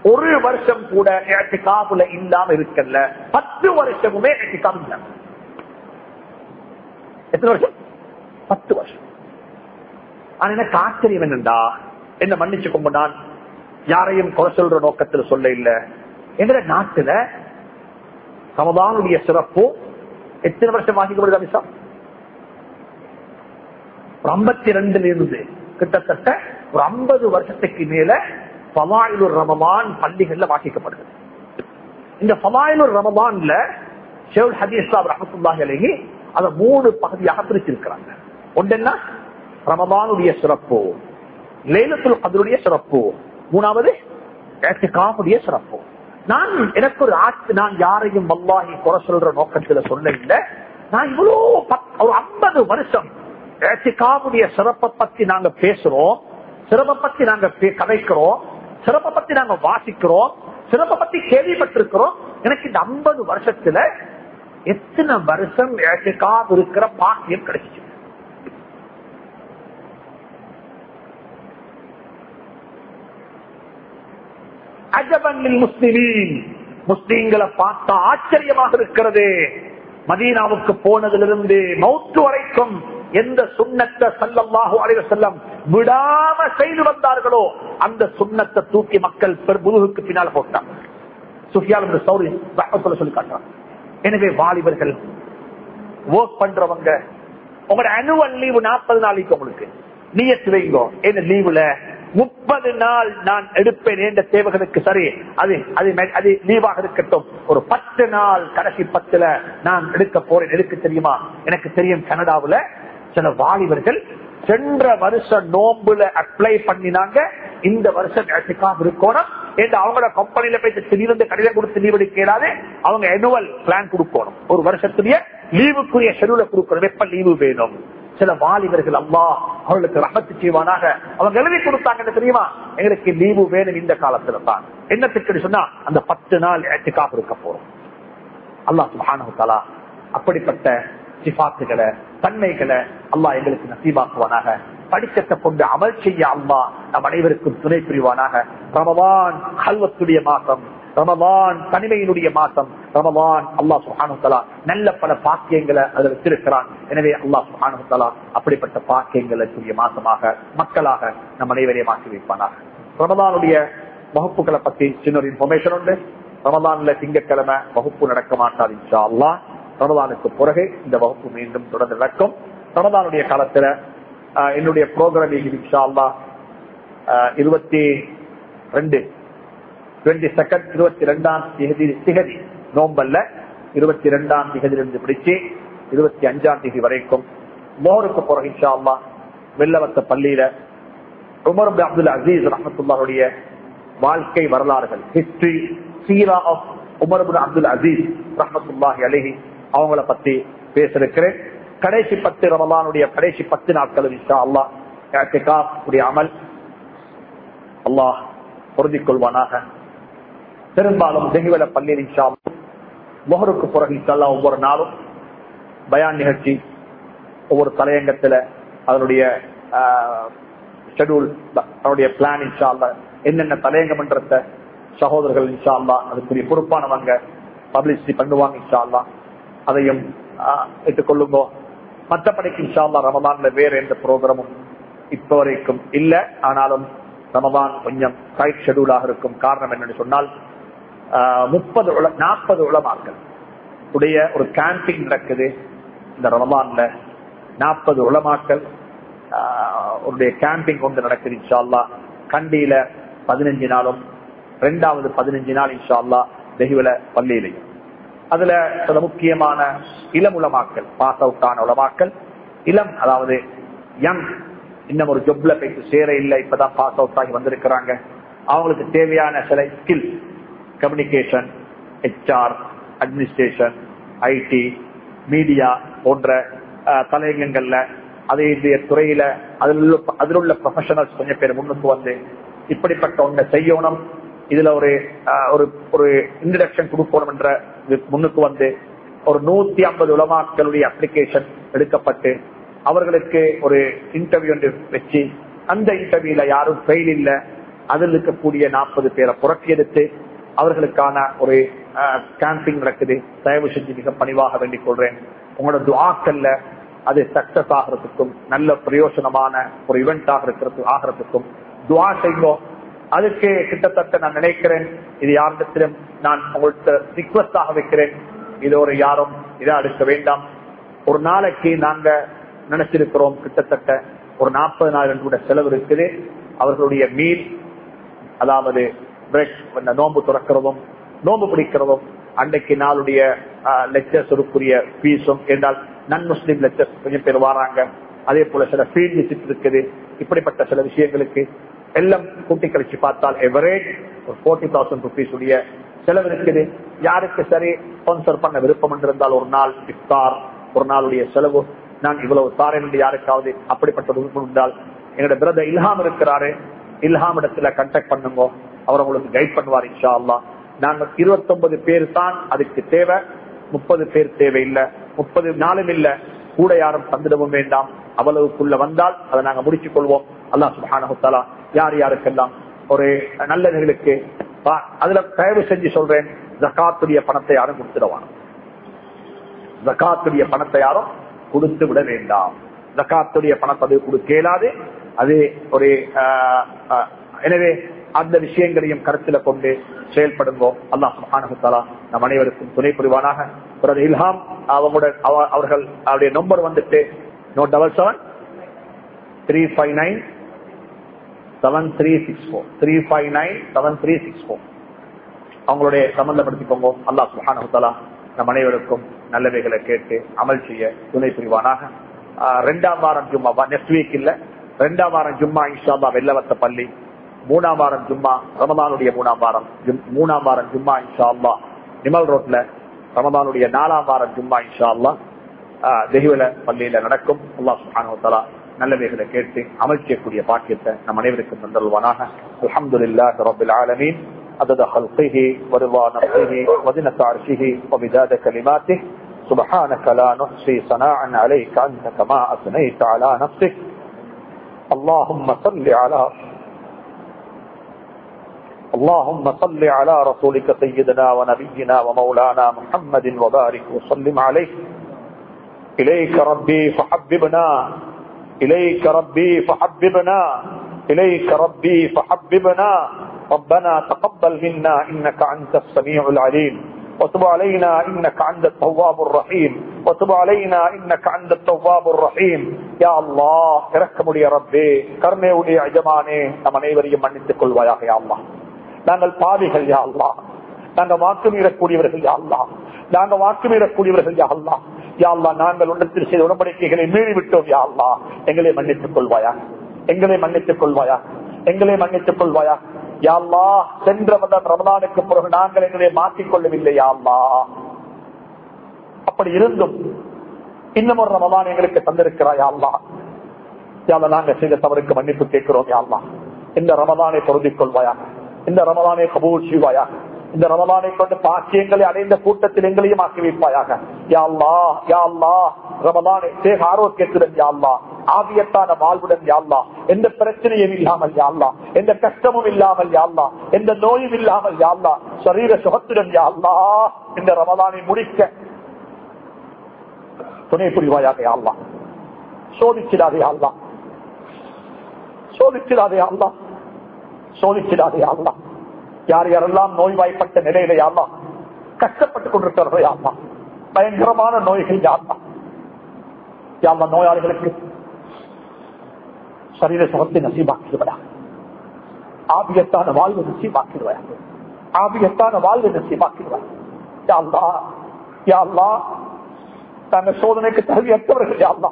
ஒரு வருஷம் கூட காப்புல இல்லாம இருக்கல. பத்து வருஷமுமே இல்ல எத்தனை வருஷம்? பத்து வருஷம். ஆனா எனக்கு ஆச்சரியம் என்னண்டா? என்ன மன்னிச்சுக்கோங்க நான்? யாரையும் குறை சொல்ற நோக்கத்தில் சொல்ல இல்ல. எங்க நாட்டுல சமதானுடைய சிறப்பு எத்தனை வருஷம் வாசிக்கப்படுது அமிஷா ஒரு ஐம்பத்தி ரெண்டுல இருந்து கிட்டத்தட்ட ஒரு ஐம்பது வருஷத்துக்கு மேல பவாயிலூர் ரமபான் பள்ளிகள்ல வாசிக்கப்படுது. இந்த பவாயிலூர் ரமபான்ல ஷேவ் ஹதீஸ் ரஹமத்துல்லாஹி அலைஹி அதை மூணு பகுதியாக பிரிச்சிருக்கிறாங்க. ஒன்று என்ன ரமபானுடைய சிறப்பு லேலத்துல் கதருடைய சிறப்பு மூணாவது காப்புடைய சிறப்பு. நான் எனக்கு ஒரு ஆட்சி நான் யாரையும் வல்லாகி குறை சொல்ற நோக்கத்துல சொல்ல இல்லை. நான் இவ்வளோ ஒரு ஐம்பது வருஷம் காப்புடைய சிறப்பை பத்தி நாங்க பேசுறோம். சிறப்பை பத்தி நாங்க கதைக்கிறோம். சிறப்பை பத்தி நாங்க வாசிக்கிறோம். சிறப்பை பத்தி கேள்விப்பட்டிருக்கிறோம். எனக்கு இந்த ஐம்பது வருஷத்துல எத்தனை வருஷம் காப்பு இருக்கிற பாக்கியம் கிடைச்சிச்சு? அஜபன்னில் முஸ்லிமின். முஸ்லீம்களை பார்த்தா ஆச்சரியமாக இருக்கிறது. மதீனாவுக்கு போனதிலிருந்து மௌத்து வரைக்கும் எந்த சுண்ணத்தை சல்லல்லாஹு அலைவ செல்லம் விடாம செய்து வந்தார்களோ அந்த சுண்ணத்தை தூக்கி மக்கள் முதுகுக்கு பின்னால் போட்டாங்க. சுஃபியால் சௌரி சொல்லி காட்டுறாங்க எனவே வாலிபர்கள் ஒர்க் பண்றவங்க உங்களோட அனுவல் லீவு நாற்பது நாளைக்கு உங்களுக்கு. நீயத்து வைங்கோ. என்ன லீவுல முப்பது நாள் நான் எடுப்பேன். என்ற தேவைகளுக்கு சரி? அது அது அது லீவாக இருக்கட்டும். ஒரு பத்து நாள் கடைசி பத்துல நான் எடுக்க போறேன். எடுக்க தெரியுமா? எனக்கு தெரியும் கனடாவுல சில வாலிபர்கள் சென்ற வருஷம் நோம்புல அப்ளை பண்ணினாங்க இந்த வருஷம் இருக்கணும் என்று அவங்களோட கம்பெனில போய் திடீர்ந்து கடிதம் கொடுத்து லீவ் எடுக்கலாது அவங்க அனுவல் பிளான் கொடுக்கணும். ஒரு வருஷத்துடைய லீவுக்குரிய ஷெடியூல கொடுக்கணும். எப்ப லீவு வேணும்? சில வாலிபர்கள் அம்மா அவர்களுக்கு ரகத்து செய்வானாக. அவங்க எழுதி கொடுத்தாங்க தெரியுமா? எங்களுக்கு லீவு வேணும் இந்த காலத்துல தான். என்னத்துக்கு சொன்னா அந்த பத்து நாள் எட்டுக்காக இருக்க போறோம். அல்லாஹ் சுபானு அப்படிப்பட்ட சிபாத்துகளை தன்மைகளை அல்லாஹ் எங்களுக்கு நசீபாக்குவானாக. படிக்கத்தை கொண்டு அமல் செய்ய அல்லா நம் அனைவருக்கும் துணை புரிவானாக. ரமவான் கல்வத்துடைய மாசம் ரமவான் தனிமையினுடைய மாசம் ரமவான் அல்லாஹ் சுஹானுத்தலா நல்ல பல பாக்கியங்களை அதில் வச்சிருக்கிறான். எனவே அல்லாஹ் சுஹானுத்தலா அப்படிப்பட்ட பாக்கியங்களுக்குரிய மாசமாக மக்களாக நம் அனைவரையும் மாற்றி வைப்பானாக. ரமதானுடைய வகுப்புகளை பத்தி சின்ன ஒரு இன்ஃபர்மேஷன் உண்டு. ரமதான்ல திங்கட்கிழமை வகுப்பு நடக்க மாட்டாது இன்ஷா அல்லா ரமதானுக்கு பிறகு இந்த வகுப்பு மீண்டும் தொடர்ந்து நடக்கும். ரமதானுடைய காலத்துல என்னுடைய ப்ரோக்ராம் இன்ஷா இருபத்தி ரெண்டு டுவெண்ட்டி செகண்ட் இருபத்தி ரெண்டாம் திகதி திகதி நோம்பல்ல இருபத்தி ரெண்டாம் திகதியிலிருந்து பிடிச்சு இருபத்தி அஞ்சாம் தேதி வரைக்கும் மோருக்கு பிறகு இன்ஷா அல்லா வெள்ளவத்த பள்ளியில உமர் அப்துல் அசீஸ் ரஹமத்துல்லாருடைய வாழ்க்கை வரலாறுகள் ஹிஸ்டரி சீரா ஆஃப் உமர் அப்துல் அசீஸ் ரஹமத்துல்லாஹி அலஹி அவங்கள பத்தி பேசிருக்கிறேன் கடைசி பத்து ரமலானுடைய கடைசி பத்து நாட்கள் இன்ஷா அல்லா உடைய அமல் அல்லாஹ் பொருந்திக் கொள்வானாக பெரும்பாலும் தெங்குவல பள்ளியில் இன்ஷா முகருக்கு பிறகு இன்ஷா ஒவ்வொரு நாளும் பயான் நிகழ்ச்சி ஒவ்வொரு தலையங்கத்துல அதனுடைய ஷெடியூல் அதனுடைய பிளான் இன்ஷா என்னென்ன தலையங்கம்ன்றத சகோதரர்கள் இன்ஷா அல்லா அதுக்குரிய பொறுப்பானவங்க பப்ளிசிட்டி பண்ணுவாங்க இன்ஷா அல்லா அதையும் ஏற்றுக்கொள்ளுங்கோ. மற்றபடிக்கு இன்ஷால்லா ரமதான்ல வேற எந்த ப்ரோக்ராமும் இப்ப வரைக்கும் இல்ல. ஆனாலும் ரமதான் கொஞ்சம் டைட் ஷெடியூலாக இருக்கும். காரணம் என்னன்னு சொன்னால் முப்பது நாற்பது உளமாக்கள் உடைய ஒரு கேம்பிங் நடக்குது இந்த ரமதான்ல நாற்பது உளமாக்கள் அவருடைய கேம்பிங் கொண்டு நடக்குது இன்ஷால்லா கண்டியில பதினஞ்சு நாளும் ரெண்டாவது பதினஞ்சு நாள் இன்ஷால்லா வெகுவில பள்ளியிலையும். அதுல சில முக்கியமான இளம் உலமாக்கல் பாஸ் அவுட் ஆன உலமாக்கல் இளம் அதாவது யங் இன்னும் ஒரு ஜொப்ல போயிட்டு சேர இல்லை இப்பதான் பாஸ் அவுட் ஆகி வந்திருக்கிறாங்க. அவங்களுக்கு தேவையான சில skill communication HR administration IT media போன்ற தலையங்கங்கள்ல அதே இந்த துறையில அதில் உள்ள அதில் உள்ள ப்ரொஃபஷனல்ஸ் கொஞ்சம் பேர் முன்னுக்கு வந்து இப்படிப்பட்ட ஒன்றை செய்யணும். இதுல ஒரு ஒரு ஒரு இன்ட்ரடக்ஷன் கொடுக்கணும் என்ற முன்னுக்கு வந்து ஒரு நூத்தி ஐம்பது உலமாக்களுடைய அப்ளிகேஷன் எடுக்கப்பட்டு அவர்களுக்கு ஒரு இன்டர்வியூ ஒன்று வச்சு அந்த இன்டர்வியூல யாரும் ஃபெயில் இல்ல. அதில் இருக்கக்கூடிய நாற்பது பேரை புரட்டி எடுத்து அவர்களுக்கான ஒரு கேம்பிங் நடக்குது. தயவு செஞ்சு மிக பணிவாக வேண்டிக் கொள்றேன். உங்களோட துவாக்கல்ல அது சக்சஸ் ஆகிறதுக்கும் நல்ல பிரயோசனமான ஒரு இவெண்ட் ஆகிறதுக்கு ஆகிறதுக்கும் துவா செய்வோம். அதுக்கு கிட்டத்தட்ட நான் நினைக்கிறேன் இது யாரிடத்திலும் நான் உங்கள்கிட்ட ரிக்வஸ்டாக வைக்கிறேன். இது ஒரு யாரும் இதை அடுக்க வேண்டாம். ஒரு நாளைக்கு நாங்க நினைச்சிருக்கிறோம் கிட்டத்தட்ட ஒரு நாற்பது நாள் கூட செலவு இருக்குது. அவர்களுடைய மீல் அதாவது பிரேக் நோன்பு துறக்கிறதும் நோன்பு பிடிக்கிறதும் அன்றைக்கு நாளுடைய லெக்சர்ஸுக்குரிய பீஸும் என்றால் நன் முஸ்லீம் லெக்சர்ஸ் கொஞ்சம் பேர் வராங்க. அதே போல சில ஃபீல்ட் விசிட் இருக்குது. இப்படிப்பட்ட சில விஷயங்களுக்கு எல்லாம் கூட்டி கழிச்சு பார்த்தால் எவரேஜ் ஒரு ஃபோர்ட்டி தௌசண்ட் ருபீஸ் உடைய செலவு இருக்குது. யாருக்கு சரி? ஸ்பான்சர் பண்ண விருப்பம் இருந்தால் ஒரு நாள் இஃப்தார் ஒரு நாளுடைய செலவு. நான் இவ்வளவு தாரேன் என்று யாருக்காவது அப்படிப்பட்ட விருப்பம் இருந்தால் என்னோட பிரதர் இல்ஹாம் இருக்கிறாரு இல்ஹாம் இடத்துல கண்டக்ட் பண்ணுங்க. அவர் உங்களுக்கு கைட் பண்ணுவார் இன்ஷா அல்லா நாங்கள் இருபத்தொன்பது பேர் தான் அதுக்கு தேவை. முப்பது பேர் தேவையில்லை. முப்பது நாளும் இல்லை. கூட யாரும் தந்துடவும் வேண்டாம். அவ்வளவுக்குள்ள வந்தால் அதை நாங்கள் முடிச்சுக் கொள்வோம். அல்லா சுபானகுத்தாலா யார் யாருக்கெல்லாம்? ஒரு நல்ல நிகழ்க்கு அதுல தயவு செஞ்சு சொல்றேன் ஜக்காத்துடைய பணத்தை யாரும் கொடுத்துடுவாங்க. ஜக்காத்துடைய பணத்தை யாரும் கொடுத்து விட வேண்டாம். ஜக்காத்துடைய பணத்தை அது கொடுக்க இயலாது அது ஒரு ஆஹ், எனவே அந்த விஷயங்களையும் கருத்துல கொண்டு செயல்படுங்கோ. அல்லாஹ் சுப்ஹானஹு நம் அனைவருக்கும் துணை புரிவானாக. பிறகு இல்ஹாம் அவங்களுடைய அவ- அவர்கள் அவருடைய நம்பர் வந்துட்டு note double seven three five nine seven three six four three five nine seven three six four அவங்களுடைய சம்பந்தப்படுத்திக்கோங்க. அல்லாஹ் சுஹானா நம் அனைவருக்கும் நல்லவைகளை கேட்டு அமல் செய்ய துணை புரிவானாக. ரெண்டாம் வாரம் ஜும்மா. நெக்ஸ்ட் வீக் இல்ல. ரெண்டாம் வாரம் ஜும்மா இன்ஷால்லா வெள்ளவத்த பள்ளி. மூணாம் வாரம் ஜும்மா ரமதானுடைய மூணாம் வாரம் ஜும்- மூணாம் வாரம் ஜும்மா இன்ஷா நிமல் ரோட்ல ரமதானுடைய நாலாம் வாரம் ஜும்மா இன்ஷா அல்லா தெஹிவல பள்ளியில நடக்கும். அல்லாஹ் சுஹானா நல்லவைகளை கேட்டு அமல் செய்யக்கூடிய பாக்கியத்தை நம் அனைவருக்கும் தந்தருவானாக அல்ஹம்துலில்லாஹி ரப்பில் ஆலமீன் عدد خلقه ورضا نفسه وزنة عرشه وبداد كلماته سبحانك لا نحصي صناعا عليك أنت كما أثنيت على نفسك اللهم صل على اللهم صل على رسولك سيدنا ونبينا ومولانا محمد وبارك وسلم عليه إليك ربي فحببنا إليك ربي فحببنا إليك ربي فحببنا ربنا تقبل منا إنك أنت السميع العليم وتب علينا إنك أنت التواب الرحيم وتب علينا إنك أنت التواب الرحيم يا الله இறக்கமுடைய يا ربي கருணையுடைய எஜமானே நம் அனைவரையும் மன்னித்துக் கொள்வாயாக யா அல்லாஹ் நாங்கள் பாவிகள் யா அல்லாஹ் நாங்க வாக்கு மீறக்கூடியவர்கள் யா அல்லாஹ் நாங்க வாக்கு மீறக்கூடியவர்கள் யா அல்லாஹ் யாழ்லா நாங்கள் உடத்தில் செய்த உடன்படிக்கைகளை மீறிவிட்டோம் யாழ்லா எங்களை மன்னித்துக் கொள்வாயா? எங்களை மன்னித்துக் கொள்வாயா? எங்களை மன்னித்துக் கொள்வாயா? யாழ்லா சென்ற மதம் ரமதானுக்கு பிறகு நாங்கள் எங்களை மாற்றிக் கொள்ளவில்லை யாழ்லா அப்படி இருந்தும் இன்னும் ஒரு ரமதான் எங்களுக்கு தந்திருக்கிறாயா யாழ்லா யாழ்லா நாங்க செய்த தவறுக்கு மன்னிப்பு கேட்கிறோம் யாழ்லா இந்த ரமதானை பொருந்திக் கொள்வாயா? இந்த ரமதானை கபூல் செய்வாயா? இந்த ரமலானை கொண்டு பாக்கியங்களை அடைந்த கூட்டத்தில் எங்களையும் ஆக்கி வைப்பாயாக. யாழ்லா யாழ்லா ரமலானை சேக ஆரோக்கியத்துடன் யாழ்லா ஆவியத்தான வாழ்வுடன் யாழ்லா எந்த பிரச்சனையும் இல்லாமல் யாழ்லா எந்த கஷ்டமும் இல்லாமல் யாழ்லா எந்த நோயும் இல்லாமல் யாழ்லா சரீர சுகத்துடன் யாழ்லா இந்த ரமலானை முடிக்க துணை புரிவாயாக யாழ்லா சோதிச்சிடாதே யாழ்லா சோதிச்சிடாதே யாழ்லா சோதிச்சிடாதே யாழ்லா யார் யாரெல்லாம் நோய்வாய்ப்பட்ட நிலையில யாமா கஷ்டப்பட்டுக் கொண்டிருக்கிறார்கள் யாமா பயங்கரமான நோய்கள் யாமா? யாமா நோயாளிகளுக்கு சரீர சுகத்தை நசீபாக்கிடுவயா ஆபியத்தான வாழ்வு நசீபாக்கிடுவயா ஆபியத்தான வாழ்வு நசீபாக்கிடுவயா யாழ்லா யாழ்லா நாங்க சோதனைக்கு தகுதியற்றவர்கள் யாழ்லா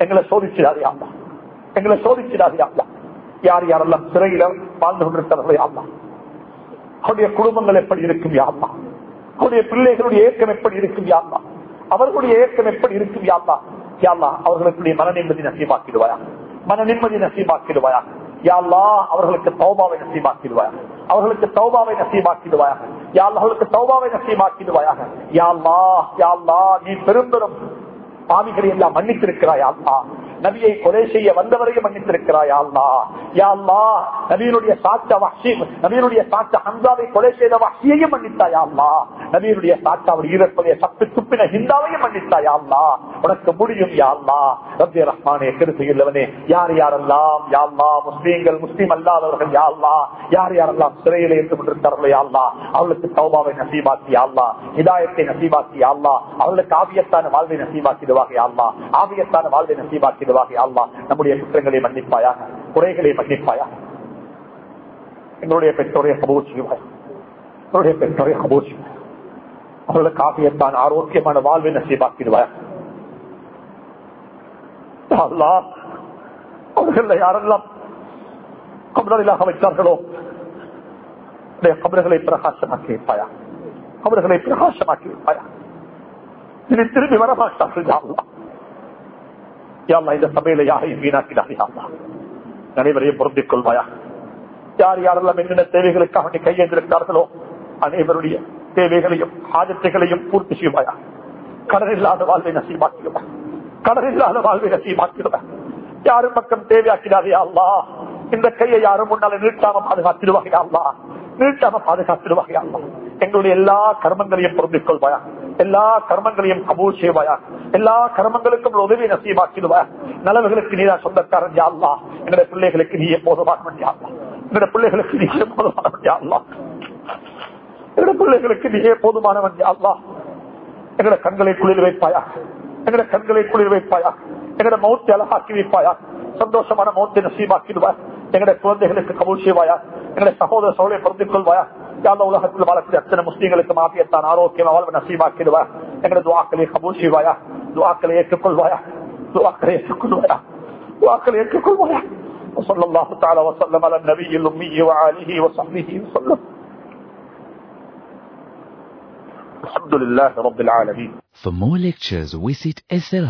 எங்களை சோதிச்சிடாது யாழ்லா எங்களை சோதிச்சிடாது யாழ்லா யார் யாரெல்லாம் சிறையில வாழ்ந்து கொண்டிருக்கிறார்கள் யாழ்லா அவருடைய குடும்பங்கள் எப்படி இருக்கும் யாருமா அவருடைய பிள்ளைகளுடைய ஏக்கம் எப்படி இருக்கும் யாருமா அவர்களுடைய ஏக்கம் எப்படி இருக்கும் யாருமா யாருமா அவர்களுடைய மன நிம்மதி நசீபாக்கிடுவாயா மன நிம்மதி நசீபாக்கிடுவாயா யாழ்லா அவர்களுக்கு தௌபாவை நசீபாக்கிடுவாயா அவர்களுக்கு தௌபாவை நசீபாக்கிடுவாயா யாழ் அவர்களுக்கு தௌபாவை நசீமாக்கிடுவாயாக யாழ்லா யாழ்லா நீ பெரும் பாவிகளை எல்லாம் மன்னித்திருக்கிறாய் யாழ்லா நபியை கொலை செய்ய வந்தவரையும் மன்னித்திருக்கிறாய் அல்லா. யாழ்லா நபியினுடைய சாட்சா வஹ்ஷி நபியினுடைய சாட்சா ஹம்சாவை கொலை செய்த வஹ்ஷியையும் மன்னித்தாய் அல்லா. நபியினுடைய சாட்சா அவர் ஈரப்பதைய சப்பி துப்பின ஹிந்தாவையும் மன்னித்தாய் அல்லா. உனக்கு முடியும் யாழ்லா ரப்பி ரஹ்மானே கருத்தையுள்ளவனே யார் யாரெல்லாம் யாழ்லா முஸ்லீம்கள் முஸ்லீம் அல்லாதவர்கள் யாழ்லா யார் யாரெல்லாம் சிறையில் இருந்து கொண்டிருந்தார்களோ யாழ்லா அவளுக்கு சௌபாவை நசீபாக்கி யாழ்லா ஹிதாயத்தை நசீபாக்கி யாழ்லா அவளுக்கு ஆவியத்தான வாழ்வை நசீபாக்கிடுவாக யாழ்லா ஆவியத்தான வாழ்வை நசீபாக்கிடுவாக அல்லா நம்முடைய குற்றங்களை மன்னிப்பாயா குறைகளை மன்னிப்பாயா எங்களுடைய பெற்றோரை கபூச்சிவாய் எங்களுடைய பெற்றோரை கபூச்சி அவர்களுக்கு ஆகியத்தான் ஆரோக்கியமான வாழ்வை நசீபாக்கிடுவாய் அவர்கள் யாரெல்லாம் கபடலாக வைத்தார்களோ கபர்களை பிரகாசமாக்கி வைப்பாயா? அவர்களை பிரகாசமாக்கி வைப்பாயா? இனி திரும்பி வரமாட்டார்கள் யாழ்லா இந்த சபையில யாரையும் வீணாக்கினார் அனைவரையும் பொருந்திக் கொள்வாயா யார் யாரெல்லாம் என்னென்ன தேவைகளுக்காக நீ கையெழுந்திருக்கிறார்களோ அனைவருடைய தேவைகளையும் ஆதத்தைகளையும் பூர்த்தி செய்வாயா கடன் இல்லாத வாழ்வை நசீமாக்கிடுவா கடன் இல்லாத வாழ்வை நசீமாக்கிடுவா யாரும் பக்கம் தேவையாக்கினாரே அல்லா இந்த கையை யாரும் முன்னால நீட்டாம பாதுகாத்திடுவாங்க அல்லா நீட்டாம பாதுகாத்துடுவாயா? எங்களுடைய எல்லா கர்மங்களையும் பொருந்திக் கொள்வாயா எல்லா கர்மங்களையும் கபூல் செய்வாயா? எல்லா கர்மங்களுக்கும் உதவி நசீமாக்கிடுவாயா நலவுகளுக்கு நீரா சொந்தக்காரன் யாழ்லா என்னுடைய பிள்ளைகளுக்கு நீயே போதுமானவன் யாழ்லா என்னுடைய பிள்ளைகளுக்கு நீயே போதுமானவன் யாழ்லா என்னுடைய பிள்ளைகளுக்கு நீயே போதுமானவன் யாழ்லா எங்களோட கண்களை குளிர் வைப்பாயா? எங்களுடைய கண்களை குளிர் வைப்பாயா எங்களுடைய மௌத்தை அழகாக்கி வைப்பாயா சந்தோஷமான மௌத்தை நசீமாக்கிடுவாய் எங்களுடைய குழந்தைகளுக்கு கபூல் செய்வாயா எங்களுடைய சகோதர சோழலை பொருந்திக் கொள்வாயா யாழ்லா உலகத்தில் வாழக்கூடிய அத்தனை முஸ்லீம்களுக்கு மாற்றியத்தான் ஆரோக்கியம் வாழ்வு நசீமாக்கிடுவாயா எங்களுடைய துவாக்களை கபூல் செய்வாயா துவாக்களை ஏற்றுக்கொள்வாயா துவாக்களை ஏற்றுக்கொள்வாயா துவாக்களை ஏற்றுக்கொள்வாயா وصلى الله تعالى وسلم على النبي الأمي وآله وصحبه وسلم الحمد لله رب العالمين For more lectures, visit SL